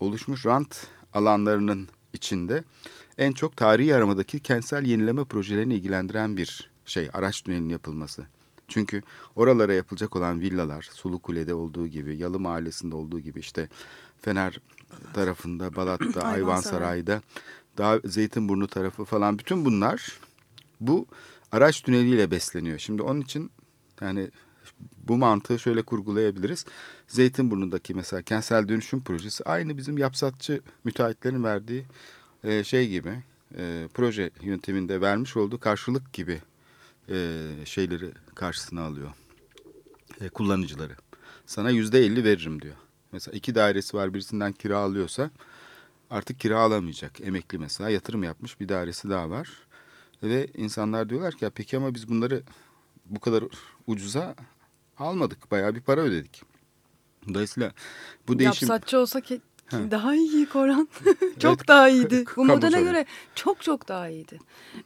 oluşmuş rant alanlarının içinde en çok tarihi aramadaki kentsel yenileme projelerini ilgilendiren bir şey araç tünelinin yapılması. Çünkü oralara yapılacak olan villalar Sulukule'de olduğu gibi, Yalı Mahallesi'nde olduğu gibi işte Fener tarafında, Balat'ta, Ayvansaray. Ayvansaray'da, daha Zeytinburnu tarafı falan bütün bunlar bu araç tüneliyle besleniyor. Şimdi onun için yani bu mantığı şöyle kurgulayabiliriz. Zeytinburnu'ndaki mesela kentsel dönüşüm projesi aynı bizim yapsatçı müteahhitlerin verdiği e, şey gibi e, proje yönteminde vermiş olduğu karşılık gibi e, şeyleri karşısına alıyor. E, kullanıcıları. Sana yüzde elli veririm diyor. Mesela iki dairesi var birisinden kira alıyorsa artık kira alamayacak. Emekli mesela yatırım yapmış bir dairesi daha var. Ve insanlar diyorlar ki ya peki ama biz bunları bu kadar ucuza almadık. Bayağı bir para ödedik. Dolayısıyla bu değişim... Yapsatçı olsa ki Ha. daha iyi Koran. çok Evet, daha iyiydi. Bu modele göre çok çok daha iyiydi.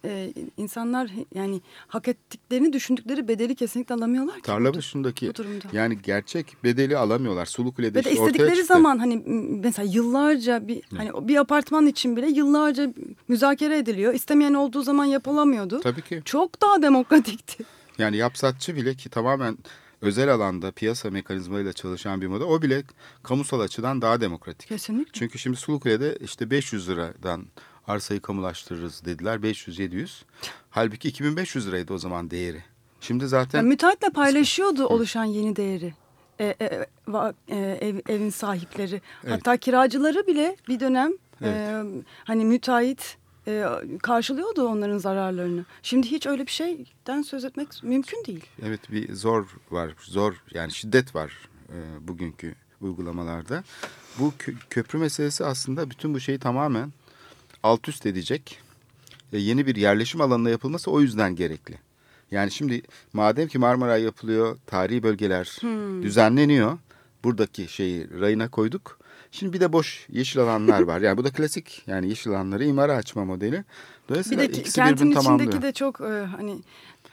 Ee, insanlar yani hak ettiklerini düşündükleri bedeli kesinlikle alamıyorlar ki. Tarla başındaki bu durumda. yani gerçek bedeli alamıyorlar. Sulukule'de Ve de işte istedikleri çıktı. zaman hani mesela yıllarca bir hani bir apartman için bile yıllarca müzakere ediliyor. İstemeyen olduğu zaman yapılamıyordu. Tabii ki. Çok daha demokratikti. Yani yapsatçı bile ki tamamen özel alanda piyasa mekanizmalarıyla çalışan bir model o bile kamusal açıdan daha demokratik. Kesinlikle. Çünkü şimdi Sulukule'de işte 500 liradan arsayı kamulaştırırız dediler 500-700. Halbuki 2500 liraydı o zaman değeri. Şimdi zaten Yani müteahhitle paylaşıyordu oluşan yeni değeri. E, e, e, ev, evin sahipleri. Evet. Hatta kiracıları bile bir dönem e, Evet. hani müteahhit e, karşılıyordu onların zararlarını. Şimdi hiç öyle bir şeyden söz etmek mümkün değil. Evet bir zor var. Zor yani şiddet var e, bugünkü uygulamalarda. Bu kö- köprü meselesi aslında bütün bu şeyi tamamen alt üst edecek. E, yeni bir yerleşim alanına yapılması o yüzden gerekli. Yani şimdi madem ki Marmara yapılıyor, tarihi bölgeler düzenleniyor. Buradaki şeyi rayına koyduk. Şimdi bir de boş yeşil alanlar var. Yani bu da klasik yani yeşil alanları imara açma modeli. Bir Dolayısıyla de ki- ikisi kentin birbirini tamamlıyor. içindeki de çok e, hani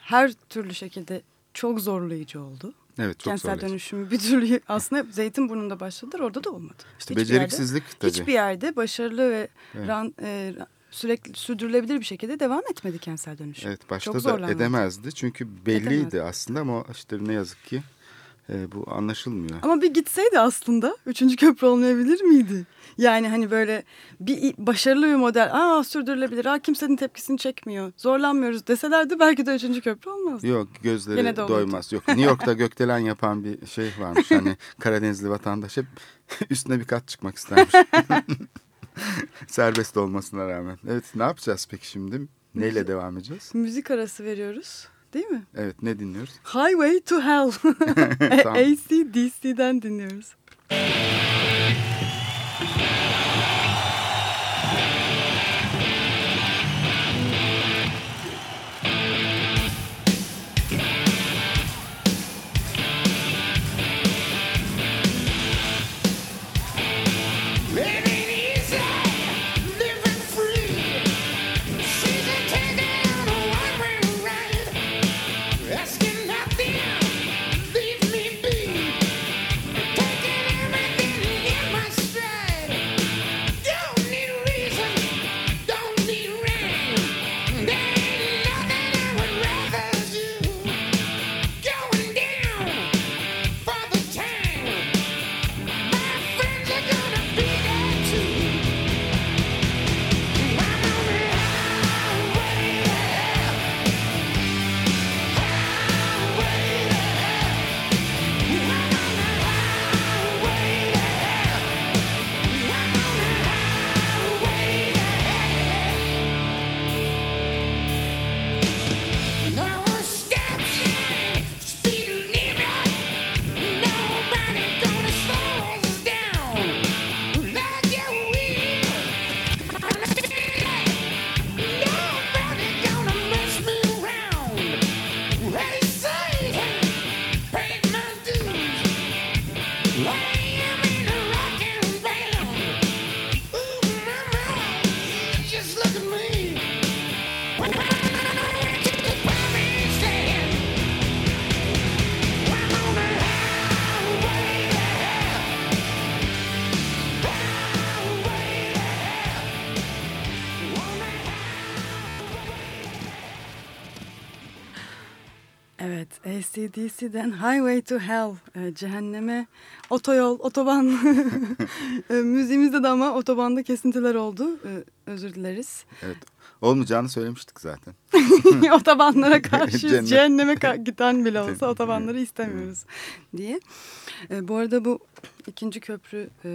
her türlü şekilde çok zorlayıcı oldu. Evet çok Kentsel zorlayıcı. dönüşümü bir türlü aslında Zeytinburnu'nda başladılar orada da olmadı. İşte Hiçbir beceriksizlik yerde, tabii. Hiçbir yerde başarılı ve Evet. ran- e, sürekli sürdürülebilir bir şekilde devam etmedi kentsel dönüşüm. Evet başta Çok da edemezdi çünkü belliydi Edemezdi. aslında ama işte ne yazık ki e, bu anlaşılmıyor. Ama bir gitseydi aslında üçüncü köprü olmayabilir miydi? Yani hani böyle bir başarılı bir model, aa sürdürülebilir, aa kimsenin tepkisini çekmiyor, zorlanmıyoruz deselerdi belki de üçüncü köprü olmazdı. Yok gözleri Gene de doymaz. Yok New York'ta gökdelen yapan bir şey varmış. Hani Karadenizli vatandaş hep üstüne bir kat çıkmak istermiş. Serbest olmasına rağmen. Evet ne yapacağız peki şimdi? Neyle devam edeceğiz? Müzik arası veriyoruz değil mi? Evet ne dinliyoruz? Highway to Hell. Tamam. AC/DC'den dinliyoruz. Living ACDC'den Highway to Hell, e, cehenneme otoyol, otoban. E, Müziğimizde de ama otobanda kesintiler oldu. E, özür dileriz. Evet. Olmayacağını söylemiştik zaten. Otobanlara karşı Cennet. cehenneme ka- giden bile olsa otobanları istemiyoruz diye. E, bu arada bu ikinci köprü e,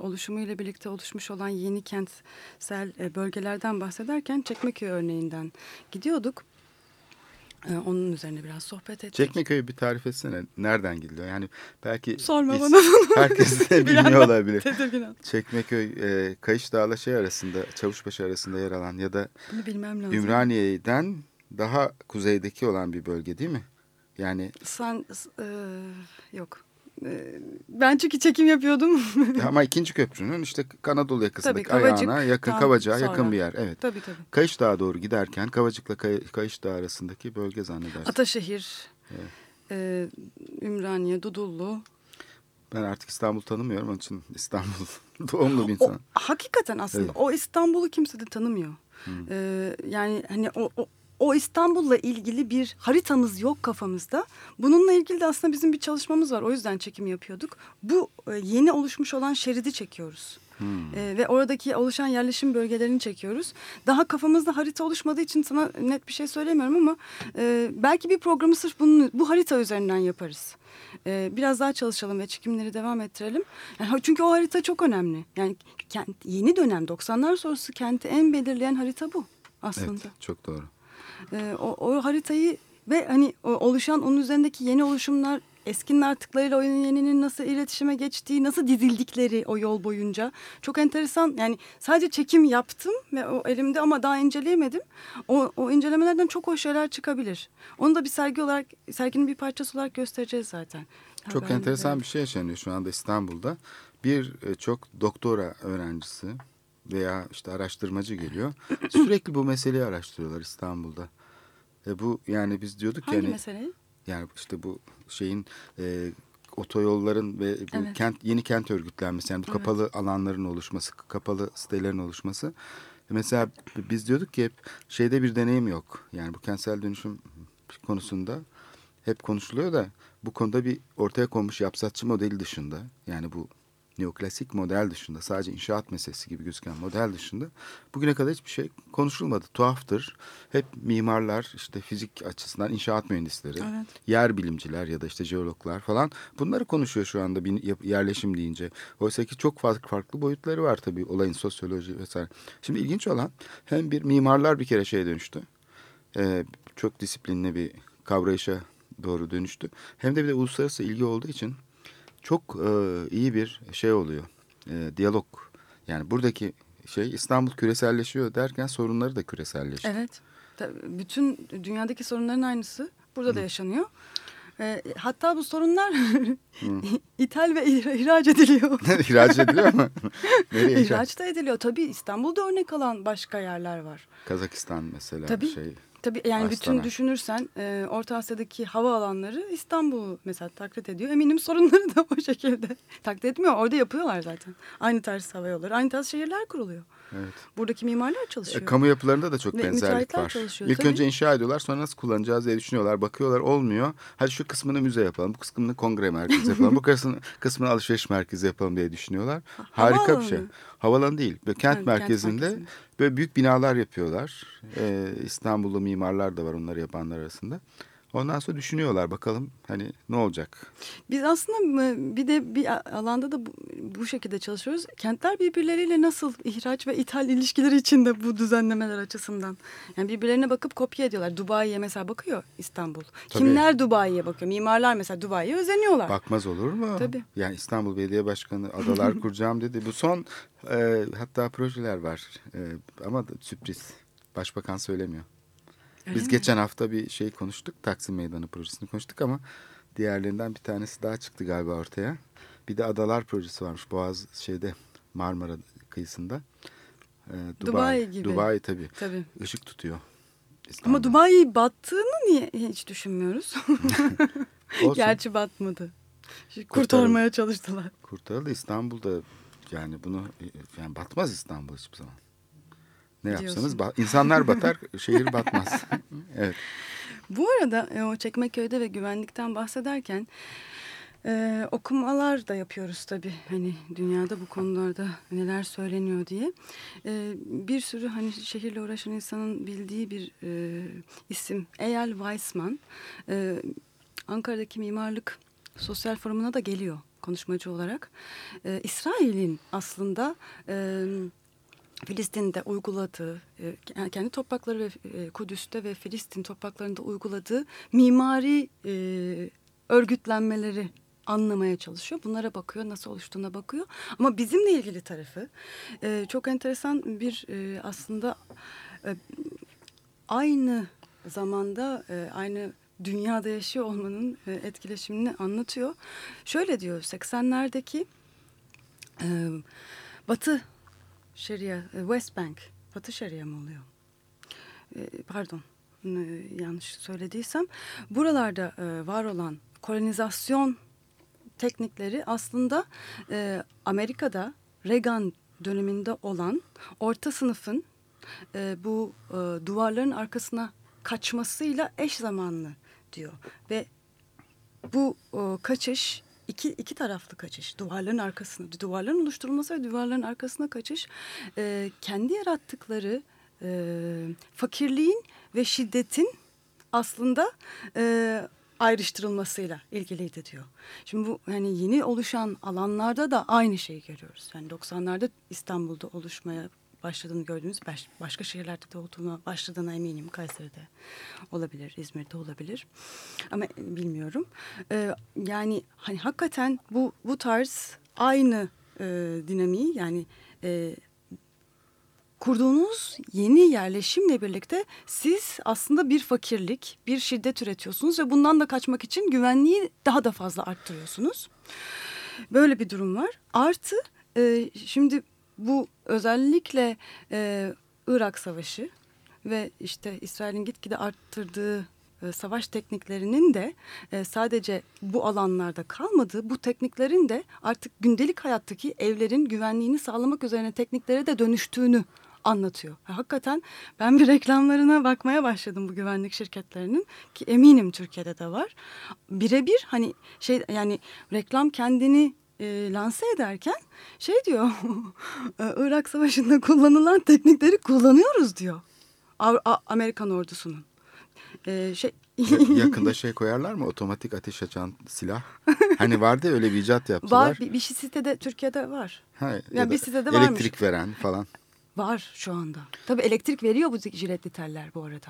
oluşumuyla birlikte oluşmuş olan yeni kentsel e, bölgelerden bahsederken Çekmeköy örneğinden gidiyorduk. E, onun üzerine biraz sohbet ettik. Çekmeköy'ü bir tarif etsene. Nereden gidiliyor? Yani belki Sorma bana bunu. herkes de bilmiyor olabilir. Tedirgin. Çekmeköy, e, Kayış Dağ'la şey arasında, Çavuşbaşı arasında yer alan ya da Bunu bilmem lazım. Ümraniye'den daha kuzeydeki olan bir bölge değil mi? Yani Sen e, yok. E, ben çünkü çekim yapıyordum. ama ikinci köprünün işte Kanadolu yakasındaki Tabii, Kavacık, ayağına yakın, Kavacık'a sonra. yakın bir yer. Evet. tabii tabii. Kayış Dağ'a doğru giderken Kavacık'la Kay- Kayış Dağı arasındaki bölge zannedersin. Ataşehir, e, Ümraniye, Dudullu. Ben artık İstanbul tanımıyorum onun için İstanbul doğumlu bir O, insan. hakikaten aslında Evet. o İstanbul'u kimse de tanımıyor. E, yani hani o, o, o İstanbul'la ilgili bir haritamız yok kafamızda. Bununla ilgili de aslında bizim bir çalışmamız var. O yüzden çekim yapıyorduk. Bu e, yeni oluşmuş olan şeridi çekiyoruz. E, ve oradaki oluşan yerleşim bölgelerini çekiyoruz. Daha kafamızda harita oluşmadığı için sana net bir şey söylemiyorum ama e, belki bir programı sırf bunun, bu harita üzerinden yaparız. E, biraz daha çalışalım ve çekimleri devam ettirelim. Yani, çünkü o harita çok önemli. Yani kent, yeni dönem 90'lar sonrası kenti en belirleyen harita bu aslında. Evet çok doğru. Ee, o, o haritayı ve hani o oluşan onun üzerindeki yeni oluşumlar eskinin artıklarıyla o yeninin nasıl iletişime geçtiği, nasıl dizildikleri o yol boyunca çok enteresan. Yani sadece çekim yaptım ve o elimde ama daha inceleyemedim. O, o incelemelerden çok hoş şeyler çıkabilir. Onu da bir sergi olarak, serginin bir parçası olarak göstereceğiz zaten. Çok Haberleri enteresan verelim. bir şey yaşanıyor şu anda İstanbul'da. Bir e, çok doktora öğrencisi veya işte araştırmacı geliyor. Sürekli bu meseleyi araştırıyorlar İstanbul'da. E bu yani biz diyorduk Hangi yani meseleyi? yani işte bu şeyin e, otoyolların ve bu Evet. kent yeni kent örgütlenmesi yani bu Evet. kapalı alanların oluşması, kapalı sitelerin oluşması. Mesela biz diyorduk ki hep şeyde bir deneyim yok. Yani bu kentsel dönüşüm konusunda hep konuşuluyor da bu konuda bir ortaya konmuş yapsatçı modeli dışında yani bu neoklasik model dışında sadece inşaat meselesi gibi gözüken model dışında bugüne kadar hiçbir şey konuşulmadı. Tuhaftır. Hep mimarlar işte fizik açısından inşaat mühendisleri, Evet. yer bilimciler ya da işte jeologlar falan bunları konuşuyor şu anda bir yerleşim deyince. Oysa ki çok farklı farklı boyutları var tabii olayın sosyoloji vesaire. Şimdi ilginç olan hem bir mimarlar bir kere şeye dönüştü. Ee, çok disiplinli bir kavrayışa doğru dönüştü. Hem de bir de uluslararası ilgi olduğu için çok e, iyi bir şey oluyor. E, diyalog. Yani buradaki şey İstanbul küreselleşiyor derken sorunları da küreselleşiyor. Evet. Tabii bütün dünyadaki sorunların aynısı burada da yaşanıyor. Ee, hatta bu sorunlar ithal ve ihra- ihraç ediliyor. İhraç ediliyor mu? Nereye ihraç? ihraç da ediliyor. Tabii İstanbul'da örnek alan başka yerler var. Kazakistan mesela Tabii. şey. Tabii yani bütün Astana. düşünürsen e, Orta Asya'daki hava alanları İstanbul'u mesela taklit ediyor. Eminim sorunları da o şekilde taklit etmiyor. Orada yapıyorlar zaten. Aynı tarz hava yolları, aynı tarz şehirler kuruluyor. Evet. Buradaki mimarlar çalışıyor. E, kamu yapılarında da çok Ve benzerlik var. çalışıyor, İlk tabii. önce inşa ediyorlar sonra nasıl kullanacağız diye düşünüyorlar. Bakıyorlar olmuyor. Hadi şu kısmını müze yapalım. Bu kısmını kongre merkezi yapalım. bu kısmını, kısmını alışveriş merkezi yapalım diye düşünüyorlar. Harika bir şey. Havalan değil. Böyle kent kent merkezinde merkezinde. böyle büyük binalar yapıyorlar. Ee, İstanbullu mimarlar da var onları yapanlar arasında. Ondan sonra düşünüyorlar bakalım hani ne olacak? Biz aslında bir de bir alanda da bu, bu şekilde çalışıyoruz. Kentler birbirleriyle nasıl ihraç ve ithal ilişkileri içinde bu düzenlemeler açısından. Yani birbirlerine bakıp kopya ediyorlar. Dubai'ye mesela bakıyor İstanbul. Tabii. Kimler Dubai'ye bakıyor? Mimarlar mesela Dubai'ye özeniyorlar. Bakmaz olur mu? Tabii. Yani İstanbul Belediye Başkanı adalar kuracağım dedi. Bu son e, hatta projeler var E, ama sürpriz. Başbakan söylemiyor. Öyle Biz mi? geçen hafta bir şey konuştuk. Taksim Meydanı projesini konuştuk ama diğerlerinden bir tanesi daha çıktı galiba ortaya. Bir de adalar projesi varmış Boğaz şeyde Marmara kıyısında. E, Dubai, Dubai gibi. Dubai tabii. Tabii. Işık tutuyor. Ama İstanbul. Dubai battığını niye hiç düşünmüyoruz? Gerçi batmadı. Kurtarmaya çalıştılar. Kurtarıldı İstanbul'da yani bunu yani batmaz İstanbul hiçbir zaman. Ne yapsanız ba- insanlar batar, şehir batmaz. evet. Bu arada e, o Çekmeköy'de ve güvenlikten bahsederken e, okumalar da yapıyoruz tabii. Hani dünyada bu konularda neler söyleniyor diye. E, bir sürü hani şehirle uğraşan insanın bildiği bir e, isim Eyal Weissman. E, Ankara'daki mimarlık sosyal forumuna da geliyor konuşmacı olarak. E, İsrail'in aslında... E, Filistin'de uyguladığı, e, kendi toprakları ve e, Kudüs'te ve Filistin topraklarında uyguladığı mimari e, örgütlenmeleri anlamaya çalışıyor. Bunlara bakıyor, nasıl oluştuğuna bakıyor. Ama bizimle ilgili tarafı çok enteresan bir aslında aynı zamanda aynı dünyada yaşıyor olmanın etkileşimini anlatıyor. Şöyle diyor 80'lerdeki e, Batı Şeria, e, West Bank, Batı Şeria mı oluyor? E, pardon, e, yanlış söylediysem. Buralarda var olan kolonizasyon teknikleri aslında Amerika'da Reagan döneminde olan orta sınıfın bu duvarların arkasına kaçmasıyla eş zamanlı diyor. Ve bu kaçış iki, iki taraflı kaçış. Duvarların arkasına, duvarların oluşturulması ve duvarların arkasına kaçış e, kendi yarattıkları e, fakirliğin ve şiddetin aslında e, ayrıştırılmasıyla ilgiliydi diyor. Şimdi bu yani yeni oluşan alanlarda da aynı şeyi görüyoruz. Yani 90'larda İstanbul'da oluşmaya başladığını gördüğümüz baş- başka şehirlerde de olduğuna başladığına eminim. Kayseri'de olabilir, İzmir'de olabilir. Ama bilmiyorum. Ee, yani hani hakikaten bu bu tarz aynı e, dinamiği yani e, kurduğunuz yeni yerleşimle birlikte siz aslında bir fakirlik, bir şiddet üretiyorsunuz ve bundan da kaçmak için güvenliği daha da fazla arttırıyorsunuz. Böyle bir durum var. Artı e, şimdi bu özellikle e, Irak Savaşı ve işte İsrail'in gitgide arttırdığı e, savaş tekniklerinin de e, sadece bu alanlarda kalmadığı, bu tekniklerin de artık gündelik hayattaki evlerin güvenliğini sağlamak üzerine tekniklere de dönüştüğünü anlatıyor. Hakikaten ben bir reklamlarına bakmaya başladım bu güvenlik şirketlerinin ki eminim Türkiye'de de var. Birebir hani şey yani reklam kendini e, lanse ederken şey diyor e, Irak Savaşı'nda kullanılan teknikleri kullanıyoruz diyor. Av- A- Amerikan ordusunun. E, şey Ya- Yakında şey koyarlar mı? Otomatik ateş açan silah. Hani vardı ya öyle bir icat yaptılar. var bir, bir şey sitede Türkiye'de var. Ha, ya Ya da bir sitede varmış. elektrik veren falan. Var şu anda. Tabii elektrik veriyor bu jiletli teller bu arada.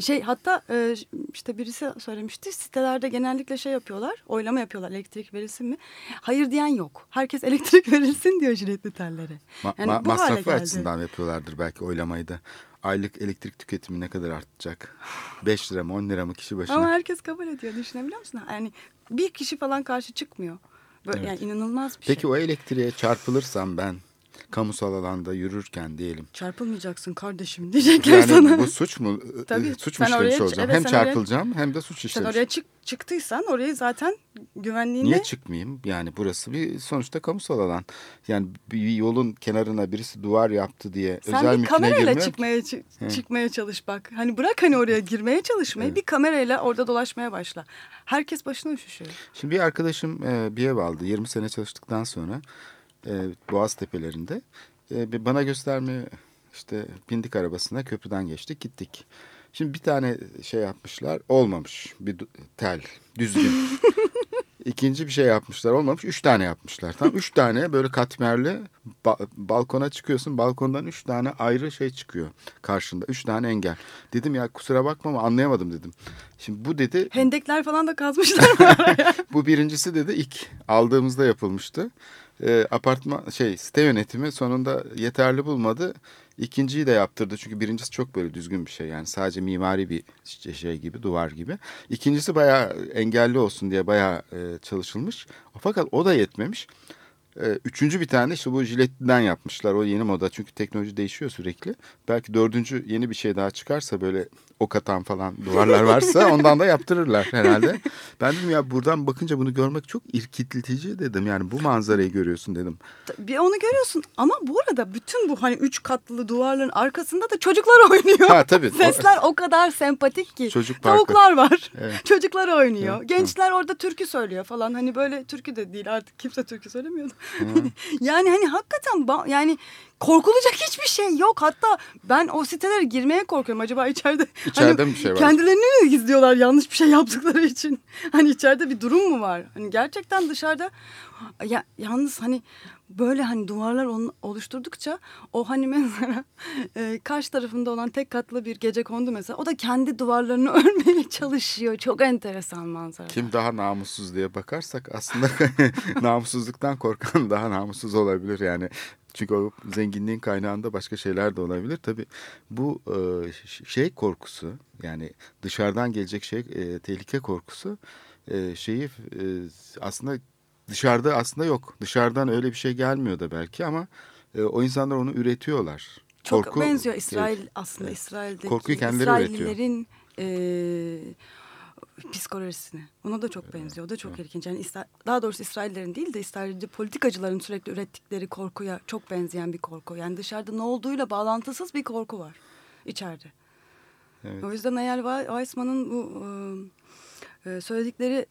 Şey hatta e, işte birisi söylemişti sitelerde genellikle şey yapıyorlar. Oylama yapıyorlar elektrik verilsin mi? Hayır diyen yok. Herkes elektrik verilsin diyor jiletli tellere. Ma- Yani ma- bu hale masrafı geldi. açısından yapıyorlardır belki oylamayı da. Aylık elektrik tüketimi ne kadar artacak? 5 lira mı 10 lira mı kişi başına? Ama herkes kabul ediyor düşünebiliyor musun? Yani bir kişi falan karşı çıkmıyor. Böyle, Yani inanılmaz bir Peki şey. o elektriğe çarpılırsam ben kamusal alanda yürürken diyelim. Çarpılmayacaksın kardeşim diyecekler Yani sana. bu suç mu? Tabii. Suç mu Sen işlemiş olacağım? evet, hem sen oraya- çarpılacağım hem de suç Sen işlemiş. oraya çık, çıktıysan orayı zaten güvenliğine... Niye çıkmayayım? Yani burası bir sonuçta kamusal alan. Yani bir yolun kenarına birisi duvar yaptı diye Sen özel bir mülküne kamerayla girmiyorum. çıkmaya çı- He. çıkmaya çalış bak. Hani bırak hani oraya girmeye çalışmayı Evet. bir kamerayla orada dolaşmaya başla. Herkes başına üşüşüyor. Şimdi bir arkadaşım e, bir ev aldı. 20 sene çalıştıktan sonra e, Boğaz Tepelerinde. E, bana gösterme işte bindik arabasına köprüden geçtik gittik. Şimdi bir tane şey yapmışlar olmamış bir tel düzgün. İkinci bir şey yapmışlar olmamış üç tane yapmışlar. Tam üç tane böyle katmerli ba- balkona çıkıyorsun balkondan üç tane ayrı şey çıkıyor karşında. Üç tane engel. Dedim ya kusura bakma ama anlayamadım dedim. Şimdi bu dedi Hendekler falan da kazmışlar. bu birincisi dedi ilk aldığımızda yapılmıştı. Ee, apartman şey site yönetimi sonunda yeterli bulmadı. İkinciyi de yaptırdı çünkü birincisi çok böyle düzgün bir şey yani sadece mimari bir şey- gibi duvar gibi. İkincisi bayağı engelli olsun diye bayağı e, çalışılmış. Fakat o da yetmemiş. Ee, üçüncü bir tane işte bu jiletten yapmışlar. O yeni moda çünkü teknoloji değişiyor sürekli. Belki dördüncü yeni bir şey daha çıkarsa böyle ok atan falan duvarlar varsa ondan da yaptırırlar herhalde. Ben dedim ya buradan bakınca bunu görmek çok irkiltici dedim. Yani bu manzarayı görüyorsun dedim. Bir onu görüyorsun ama bu arada bütün bu hani üç katlı duvarların arkasında da çocuklar oynuyor. Ha tabii. Sesler o kadar sempatik ki. Çocuk parkı. Tavuklar var. Evet. Çocuklar oynuyor. Hı, Gençler orada türkü söylüyor falan. Hani böyle türkü de değil artık kimse türkü söylemiyordu. yani hani hakikaten yani korkulacak hiçbir şey yok. Hatta ben o sitelere girmeye korkuyorum. Acaba içeride İçeride hani bir şey var? Kendilerini mi gizliyorlar yanlış bir şey yaptıkları için? Hani içeride bir durum mu var? Hani gerçekten dışarıda ya yalnız hani böyle hani duvarlar onu oluşturdukça o hani mesela e, karşı tarafında olan tek katlı bir gece kondu mesela o da kendi duvarlarını örmeye çalışıyor. Çok enteresan manzara. Kim daha namussuz diye bakarsak aslında namussuzluktan korkan daha namussuz olabilir yani. Çünkü o zenginliğin kaynağında başka şeyler de olabilir. Tabii bu e, şey korkusu yani dışarıdan gelecek şey e, tehlike korkusu e, şeyi e, aslında dışarıda aslında yok. Dışarıdan öyle bir şey gelmiyor da belki ama e, o insanlar onu üretiyorlar. Çok Korku- benziyor İsrail Evet. aslında. İsrail'deki Korkuyu kendileri İsraillilerin e, psikolojisine. Ona da çok benziyor. O da çok ilginç. Yani İsra- daha doğrusu İsraillerin değil de İsrailli politikacıların sürekli ürettikleri korkuya çok benzeyen bir korku. Yani dışarıda ne olduğuyla bağlantısız bir korku var içeride. Evet. O yüzden eğer Weissman'ın bu e, söyledikleri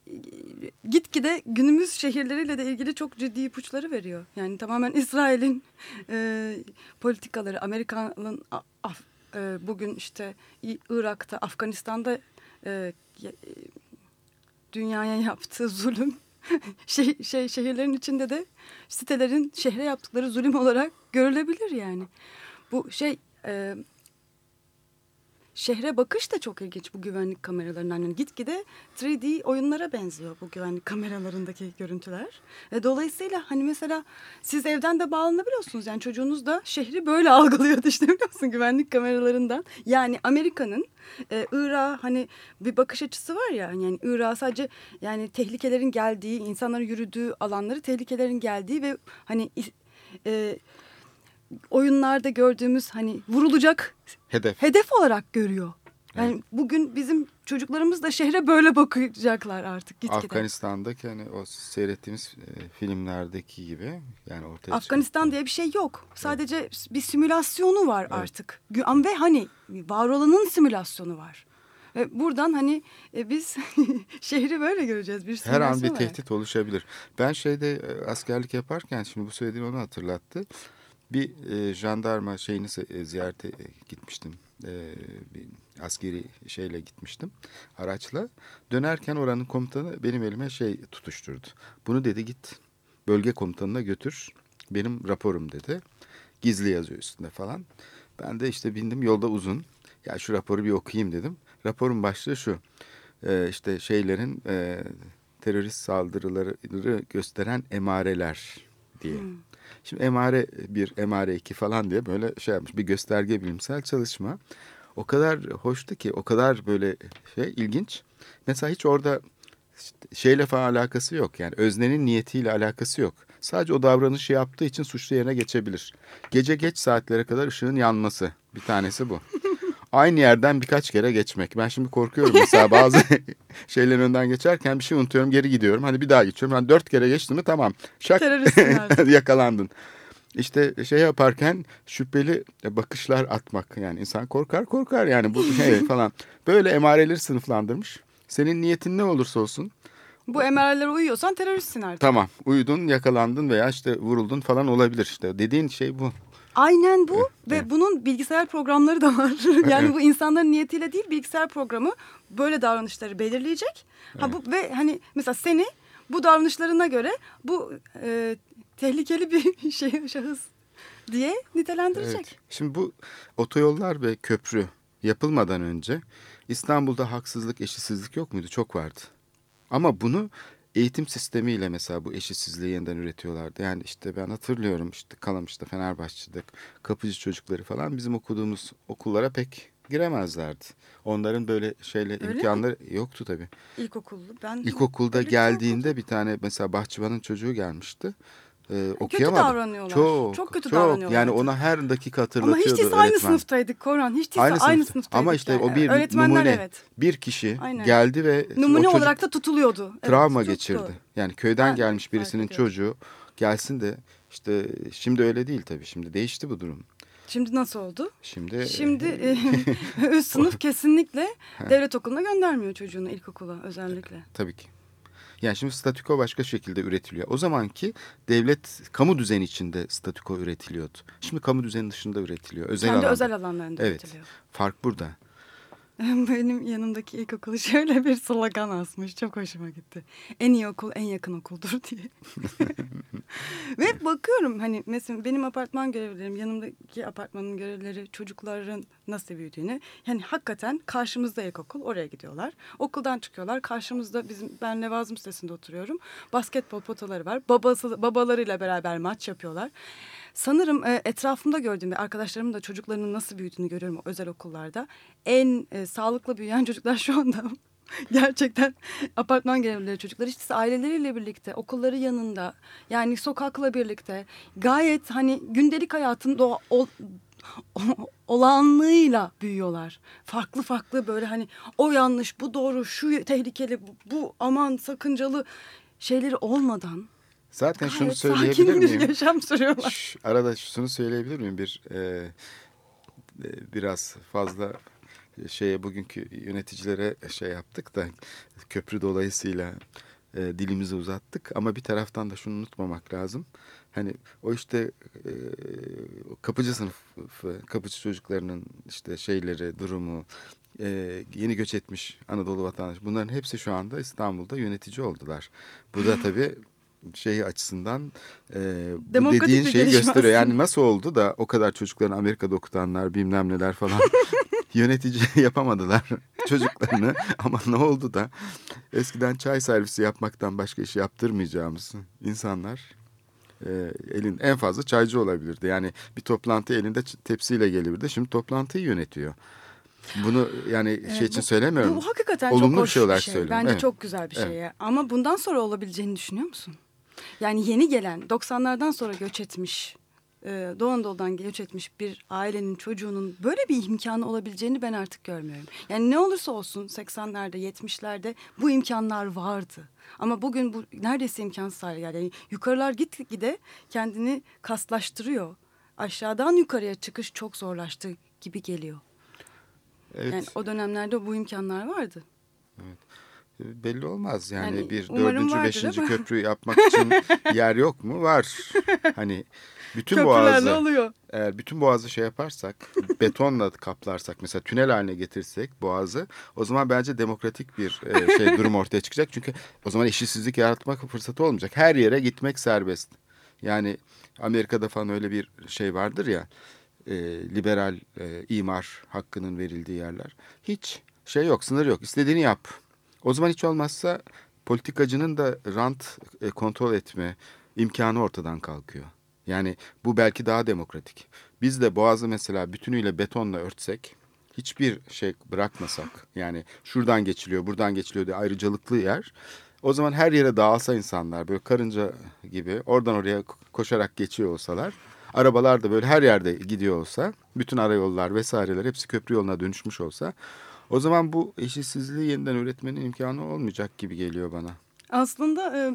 gitgide günümüz şehirleriyle de ilgili çok ciddi ipuçları veriyor. Yani tamamen İsrail'in e, politikaları, Amerika'nın Af- e, bugün işte Irak'ta, Afganistan'da e, dünyaya yaptığı zulüm şey, şey şehirlerin içinde de sitelerin şehre yaptıkları zulüm olarak görülebilir yani. Bu şey e, şehre bakış da çok ilginç bu güvenlik kameralarından. Yani gitgide 3D oyunlara benziyor bu güvenlik kameralarındaki görüntüler. E, dolayısıyla hani mesela siz evden de bağlanabiliyorsunuz. Yani çocuğunuz da şehri böyle algılıyor düşünebiliyor musun güvenlik kameralarından. Yani Amerika'nın e, Irak'a hani bir bakış açısı var ya yani Irak'a sadece yani tehlikelerin geldiği, insanların yürüdüğü alanları tehlikelerin geldiği ve hani e, oyunlarda gördüğümüz hani vurulacak Hedef. hedef olarak görüyor. Yani bugün bizim çocuklarımız da şehre böyle bakacaklar artık gitgide. Afganistan'daki hani o seyrettiğimiz e, filmlerdeki gibi yani ortaya Afganistan diye bir şey yok. Sadece bir simülasyonu var artık. Gü- ama Ve hani var olanın simülasyonu var. Ve buradan hani e, biz şehri böyle göreceğiz. Bir Her an bir olarak. tehdit oluşabilir. Ben şeyde e, askerlik yaparken şimdi bu söylediğin onu hatırlattı. Bir e, jandarma şeyini e, ziyarete e, gitmiştim. E, bir askeri şeyle gitmiştim araçla. Dönerken oranın komutanı benim elime şey tutuşturdu. Bunu dedi git bölge komutanına götür. Benim raporum dedi. Gizli yazıyor üstünde falan. Ben de işte bindim yolda uzun. Ya şu raporu bir okuyayım dedim. Raporun başlığı şu. Ee, işte şeylerin e, terörist saldırıları gösteren emareler diye. Şimdi emare bir, emare iki falan diye böyle şey yapmış. Bir gösterge bilimsel çalışma. O kadar hoştu ki, o kadar böyle şey ilginç. Mesela hiç orada şeyle falan alakası yok. Yani öznenin niyetiyle alakası yok. Sadece o davranışı yaptığı için suçlu yerine geçebilir. Gece geç saatlere kadar ışığın yanması. Bir tanesi bu. Aynı yerden birkaç kere geçmek. Ben şimdi korkuyorum mesela bazı şeylerin önden geçerken bir şey unutuyorum geri gidiyorum. Hani bir daha geçiyorum. Ben dört kere geçtim mi tamam. Şak yakalandın. İşte şey yaparken şüpheli bakışlar atmak. Yani insan korkar korkar yani bu şey falan. Böyle emareleri sınıflandırmış. Senin niyetin ne olursa olsun Bu emarelere uyuyorsan teröristsin artık. tamam uyudun yakalandın veya işte vuruldun falan olabilir işte. Dediğin şey bu. Aynen bu ve bunun bilgisayar programları da var. yani bu insanların niyetiyle değil bilgisayar programı böyle davranışları belirleyecek. Ha bu ve hani mesela seni bu davranışlarına göre bu e, tehlikeli bir şey şahıs diye nitelendirecek. Evet. Şimdi bu otoyollar ve köprü yapılmadan önce İstanbul'da haksızlık, eşitsizlik yok muydu? Çok vardı. Ama bunu eğitim sistemiyle mesela bu eşitsizliği yeniden üretiyorlardı. Yani işte ben hatırlıyorum işte Kalamış'ta, Fenerbahçe'de kapıcı çocukları falan bizim okuduğumuz okullara pek giremezlerdi. Onların böyle şeyle Öyle mi? imkanları yoktu tabii. İlkokullu. Ben İlkokulda bir geldiğinde bir tane mesela bahçıvanın çocuğu gelmişti. E, okuyamadı. davranıyorlar. Çok, Çok kötü çok. davranıyorlar. Yani ona her dakika Ama hatırlatıyordu hiç değilse aynı öğretmen. sınıftaydık Koran. Hiç değilse Aynı, aynı, sınıfta. sınıftaydık. Ama işte yani. o bir Öğretmenler numune. evet. Bir kişi Aynen. geldi ve Numune o çocuk olarak da tutuluyordu. Evet, travma çok geçirdi. Yani köyden Ha, gelmiş birisinin çocuğu gelsin de işte şimdi öyle değil tabii. Şimdi değişti bu durum. Şimdi nasıl oldu? Şimdi Şimdi e, üst sınıf kesinlikle devlet okuluna göndermiyor çocuğunu ilkokula özellikle. Tabii ki. Yani şimdi statüko başka şekilde üretiliyor. O zamanki devlet kamu düzeni içinde statüko üretiliyordu. Şimdi kamu düzeni dışında üretiliyor. Özel Kendi alanda. özel alanlarında Evet. üretiliyor. Fark burada. Benim yanımdaki ilkokulu şöyle bir slogan asmış. Çok hoşuma gitti. En iyi okul en yakın okuldur diye. Ve bakıyorum hani mesela benim apartman görevlilerim yanımdaki apartmanın görevlileri çocukların nasıl büyüdüğünü. Yani hakikaten karşımızda ilkokul oraya gidiyorlar. Okuldan çıkıyorlar. Karşımızda bizim ben Levazım sitesinde oturuyorum. Basketbol potaları var. Babası babalarıyla beraber maç yapıyorlar. Sanırım e, etrafımda gördüğüm ve arkadaşlarımın da çocuklarının nasıl büyüdüğünü görüyorum o özel okullarda. En e, sağlıklı büyüyen çocuklar şu anda gerçekten apartman görevlileri çocuklar işte aileleriyle birlikte okulları yanında yani sokakla birlikte gayet hani gündelik hayatın doğa, ol, olağanlığıyla büyüyorlar. Farklı farklı böyle hani o yanlış bu doğru şu tehlikeli bu, bu aman sakıncalı şeyleri olmadan Zaten şunu gayet söyleyebilir sakin bir miyim? yaşam sürüyorlar. Şş, arada şunu söyleyebilir miyim? Bir e, e, biraz fazla şeye bugünkü yöneticilere şey yaptık da köprü dolayısıyla e, dilimizi uzattık ama bir taraftan da şunu unutmamak lazım. Hani o işte e, kapıcı sınıfı, kapıcı çocuklarının işte şeyleri, durumu, e, yeni göç etmiş Anadolu vatandaş bunların hepsi şu anda İstanbul'da yönetici oldular. Bu da tabii şey açısından e, bu Demokratik dediğin bir şeyi gösteriyor. Yani aslında. nasıl oldu da o kadar çocukların Amerika'da okutanlar bilmem neler falan yönetici yapamadılar çocuklarını ama ne oldu da eskiden çay servisi yapmaktan başka iş yaptırmayacağımız insanlar e, elin en fazla çaycı olabilirdi. Yani bir toplantı elinde tepsiyle gelirdi. Şimdi toplantıyı yönetiyor. Bunu yani Ee, şey için bu- söylemiyorum. Bu hakikaten Olumlu çok bir hoş şey olarak söylüyorum. Bence Evet. çok güzel bir şey. Evet. ya. Ama bundan sonra olabileceğini düşünüyor musun? Yani yeni gelen 90'lardan sonra göç etmiş e, Doğu Anadolu'dan göç etmiş bir ailenin çocuğunun böyle bir imkanı olabileceğini ben artık görmüyorum. Yani ne olursa olsun 80'lerde 70'lerde bu imkanlar vardı. Ama bugün bu neredeyse imkansız hale geldi. Yani yukarılar gitgide kendini kaslaştırıyor. Aşağıdan yukarıya çıkış çok zorlaştı gibi geliyor. Evet. Yani o dönemlerde bu imkanlar vardı. Belli olmaz yani, Yani bir dördüncü beşinci ama. köprü yapmak için yer yok mu? Var. Hani bütün Köprülerle boğazı oluyor. eğer bütün boğazı şey yaparsak betonla kaplarsak mesela tünel haline getirsek boğazı o zaman bence demokratik bir e, şey durum ortaya çıkacak. Çünkü o zaman eşitsizlik yaratmak fırsatı olmayacak. Her yere gitmek serbest. Yani Amerika'da falan öyle bir şey vardır ya e, liberal e, imar hakkının verildiği yerler. Hiç şey yok sınır yok istediğini yap. O zaman hiç olmazsa politikacının da rant e, kontrol etme imkanı ortadan kalkıyor. Yani bu belki daha demokratik. Biz de boğazı mesela bütünüyle betonla örtsek hiçbir şey bırakmasak yani şuradan geçiliyor buradan geçiliyor diye ayrıcalıklı yer. O zaman her yere dağılsa insanlar böyle karınca gibi oradan oraya ko- koşarak geçiyor olsalar arabalar da böyle her yerde gidiyor olsa bütün arayollar vesaireler hepsi köprü yoluna dönüşmüş olsa o zaman bu eşitsizliği yeniden üretmenin imkanı olmayacak gibi geliyor bana. Aslında e,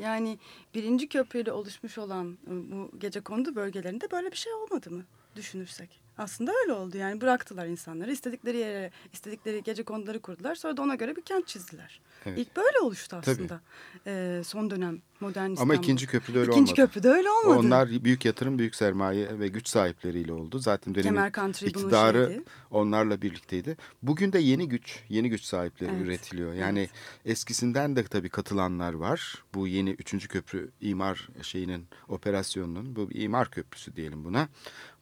yani birinci köprüyle oluşmuş olan e, bu gece kondu bölgelerinde böyle bir şey olmadı mı düşünürsek? Aslında öyle oldu yani bıraktılar insanları istedikleri yere istedikleri gece konduları kurdular sonra da ona göre bir kent çizdiler. Evet. İlk böyle oluştu aslında e, son dönem modern İstanbul. Ama ikinci köprüde öyle İkinci olmadı. köprüde öyle olmadı. Onlar büyük yatırım, büyük sermaye ve güç sahipleriyle oldu. Zaten dönemin iktidarı onlarla birlikteydi. Bugün de yeni güç, yeni güç sahipleri Evet, üretiliyor. Yani eskisinden de tabii katılanlar var. Bu yeni üçüncü köprü imar şeyinin operasyonunun, bu imar köprüsü diyelim buna.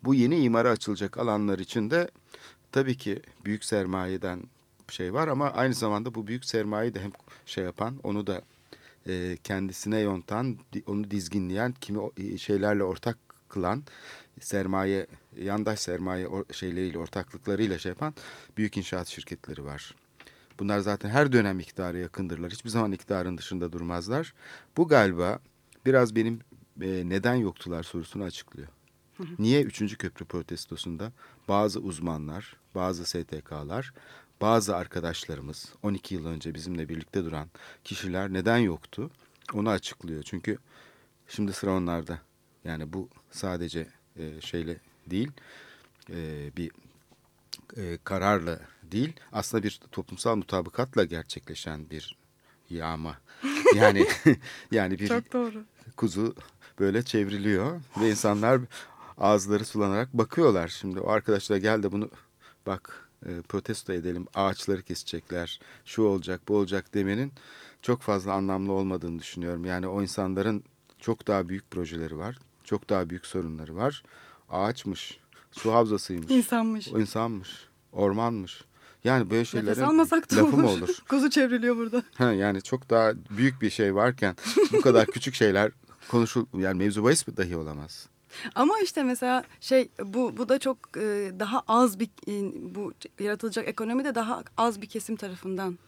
Bu yeni imara açılacak alanlar için de tabii ki büyük sermayeden şey var ama aynı zamanda bu büyük sermayeyi de hem şey yapan, onu da e, kendisine yontan, onu dizginleyen, kimi şeylerle ortak kılan sermaye, yandaş sermaye şeyleriyle, ortaklıklarıyla şey yapan büyük inşaat şirketleri var. Bunlar zaten her dönem iktidara yakındırlar. Hiçbir zaman iktidarın dışında durmazlar. Bu galiba biraz benim e, neden yoktular sorusunu açıklıyor. Niye 3. köprü protestosunda bazı uzmanlar, bazı STK'lar, bazı arkadaşlarımız 12 yıl önce bizimle birlikte duran kişiler neden yoktu? Onu açıklıyor. Çünkü şimdi sıra onlarda. Yani bu sadece e, şeyle değil, e, bir e, kararla değil, aslında bir toplumsal mutabakatla gerçekleşen bir yağma. Yani yani bir kuzu böyle çevriliyor ve insanlar ağızları sulanarak bakıyorlar. Şimdi o arkadaşlar gel de bunu bak e, protesto edelim ağaçları kesecekler şu olacak bu olacak demenin çok fazla anlamlı olmadığını düşünüyorum. Yani o insanların çok daha büyük projeleri var. Çok daha büyük sorunları var. Ağaçmış, su havzasıymış, İnsanmış. o insanmış, ormanmış. Yani böyle Nefes şeylerin almasak da lafı olur. olur? Kuzu çevriliyor burada. Ha, yani çok daha büyük bir şey varken bu kadar küçük şeyler konuşul yani mevzu bahis dahi olamaz. Ama işte mesela şey bu bu da çok e, daha az bir e, bu yaratılacak ekonomi de daha az bir kesim tarafından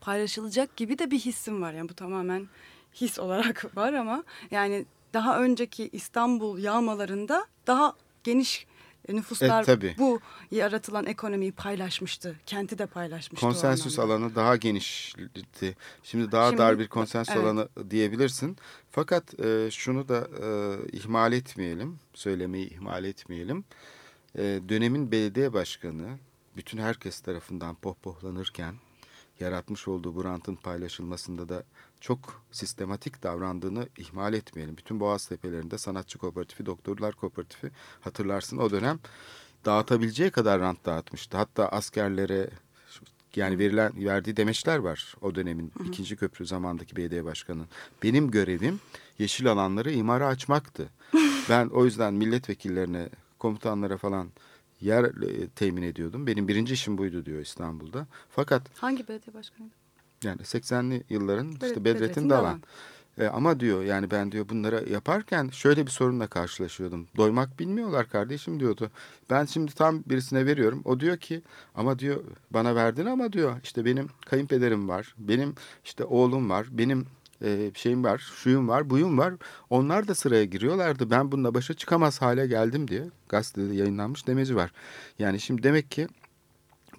paylaşılacak gibi de bir hissim var. Yani bu tamamen his olarak var ama yani daha önceki İstanbul yağmalarında daha geniş nüfuslar E, tabii. bu yaratılan ekonomiyi paylaşmıştı. Kenti de paylaşmıştı. Konsensüs alanı daha genişti. Şimdi daha Şimdi- dar bir konsensüs evet. alanı diyebilirsin. Fakat e, şunu da e, ihmal etmeyelim. Söylemeyi ihmal etmeyelim. E, dönemin belediye başkanı bütün herkes tarafından pohpohlanırken yaratmış olduğu bu rantın paylaşılmasında da çok sistematik davrandığını ihmal etmeyelim. Bütün Boğaz Tepelerinde sanatçı kooperatifi, doktorlar kooperatifi hatırlarsın o dönem dağıtabileceği kadar rant dağıtmıştı. Hatta askerlere yani verilen verdiği demeçler var o dönemin ikinci köprü zamandaki belediye başkanının. Benim görevim yeşil alanları imara açmaktı. ben o yüzden milletvekillerine, komutanlara falan yer e, temin ediyordum. Benim birinci işim buydu diyor İstanbul'da. Fakat Hangi belediye başkanıydı? Yani 80'li yılların işte Bedrettin Bedrettin. Davan. E, ama diyor yani ben diyor bunları yaparken şöyle bir sorunla karşılaşıyordum. Doymak bilmiyorlar kardeşim diyordu. Ben şimdi tam birisine veriyorum. O diyor ki ama diyor bana verdin ama diyor işte benim kayınpederim var. Benim işte oğlum var. Benim e, şeyim var, şuyum var, buyum var. Onlar da sıraya giriyorlardı. Ben bununla başa çıkamaz hale geldim diye gazetede yayınlanmış demeci var. Yani şimdi demek ki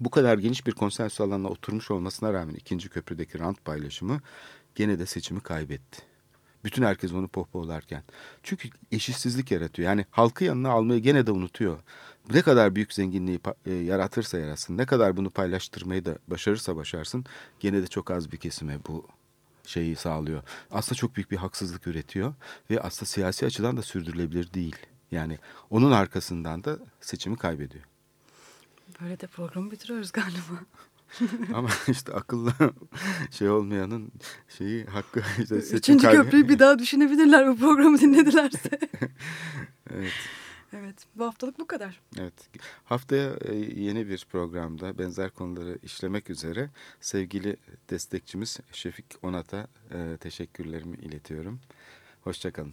bu kadar geniş bir konsensüs alanına oturmuş olmasına rağmen ikinci köprüdeki rant paylaşımı gene de seçimi kaybetti. Bütün herkes onu pohpohlarken. Çünkü eşitsizlik yaratıyor. Yani halkı yanına almayı gene de unutuyor. Ne kadar büyük zenginliği e, yaratırsa yaratsın, ne kadar bunu paylaştırmayı da başarırsa başarsın, gene de çok az bir kesime bu şeyi sağlıyor. Aslında çok büyük bir haksızlık üretiyor ve aslında siyasi açıdan da sürdürülebilir değil. Yani onun arkasından da seçimi kaybediyor. Böyle de programı bitiriyoruz galiba. Ama işte akıllı şey olmayanın şeyi hakkı işte Üçüncü kaybı- köprüyü bir daha düşünebilirler bu programı dinledilerse. Evet, evet bu haftalık bu kadar. evet. Haftaya e, yeni bir programda benzer konuları işlemek üzere sevgili destekçimiz Şefik Onat'a e, teşekkürlerimi iletiyorum. Hoşçakalın.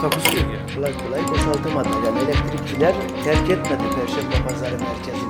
Takusuyor yani. Kolay kolay boşaltamadı. Yani elektrikçiler terk etmedi Perşembe Pazarı merkezini.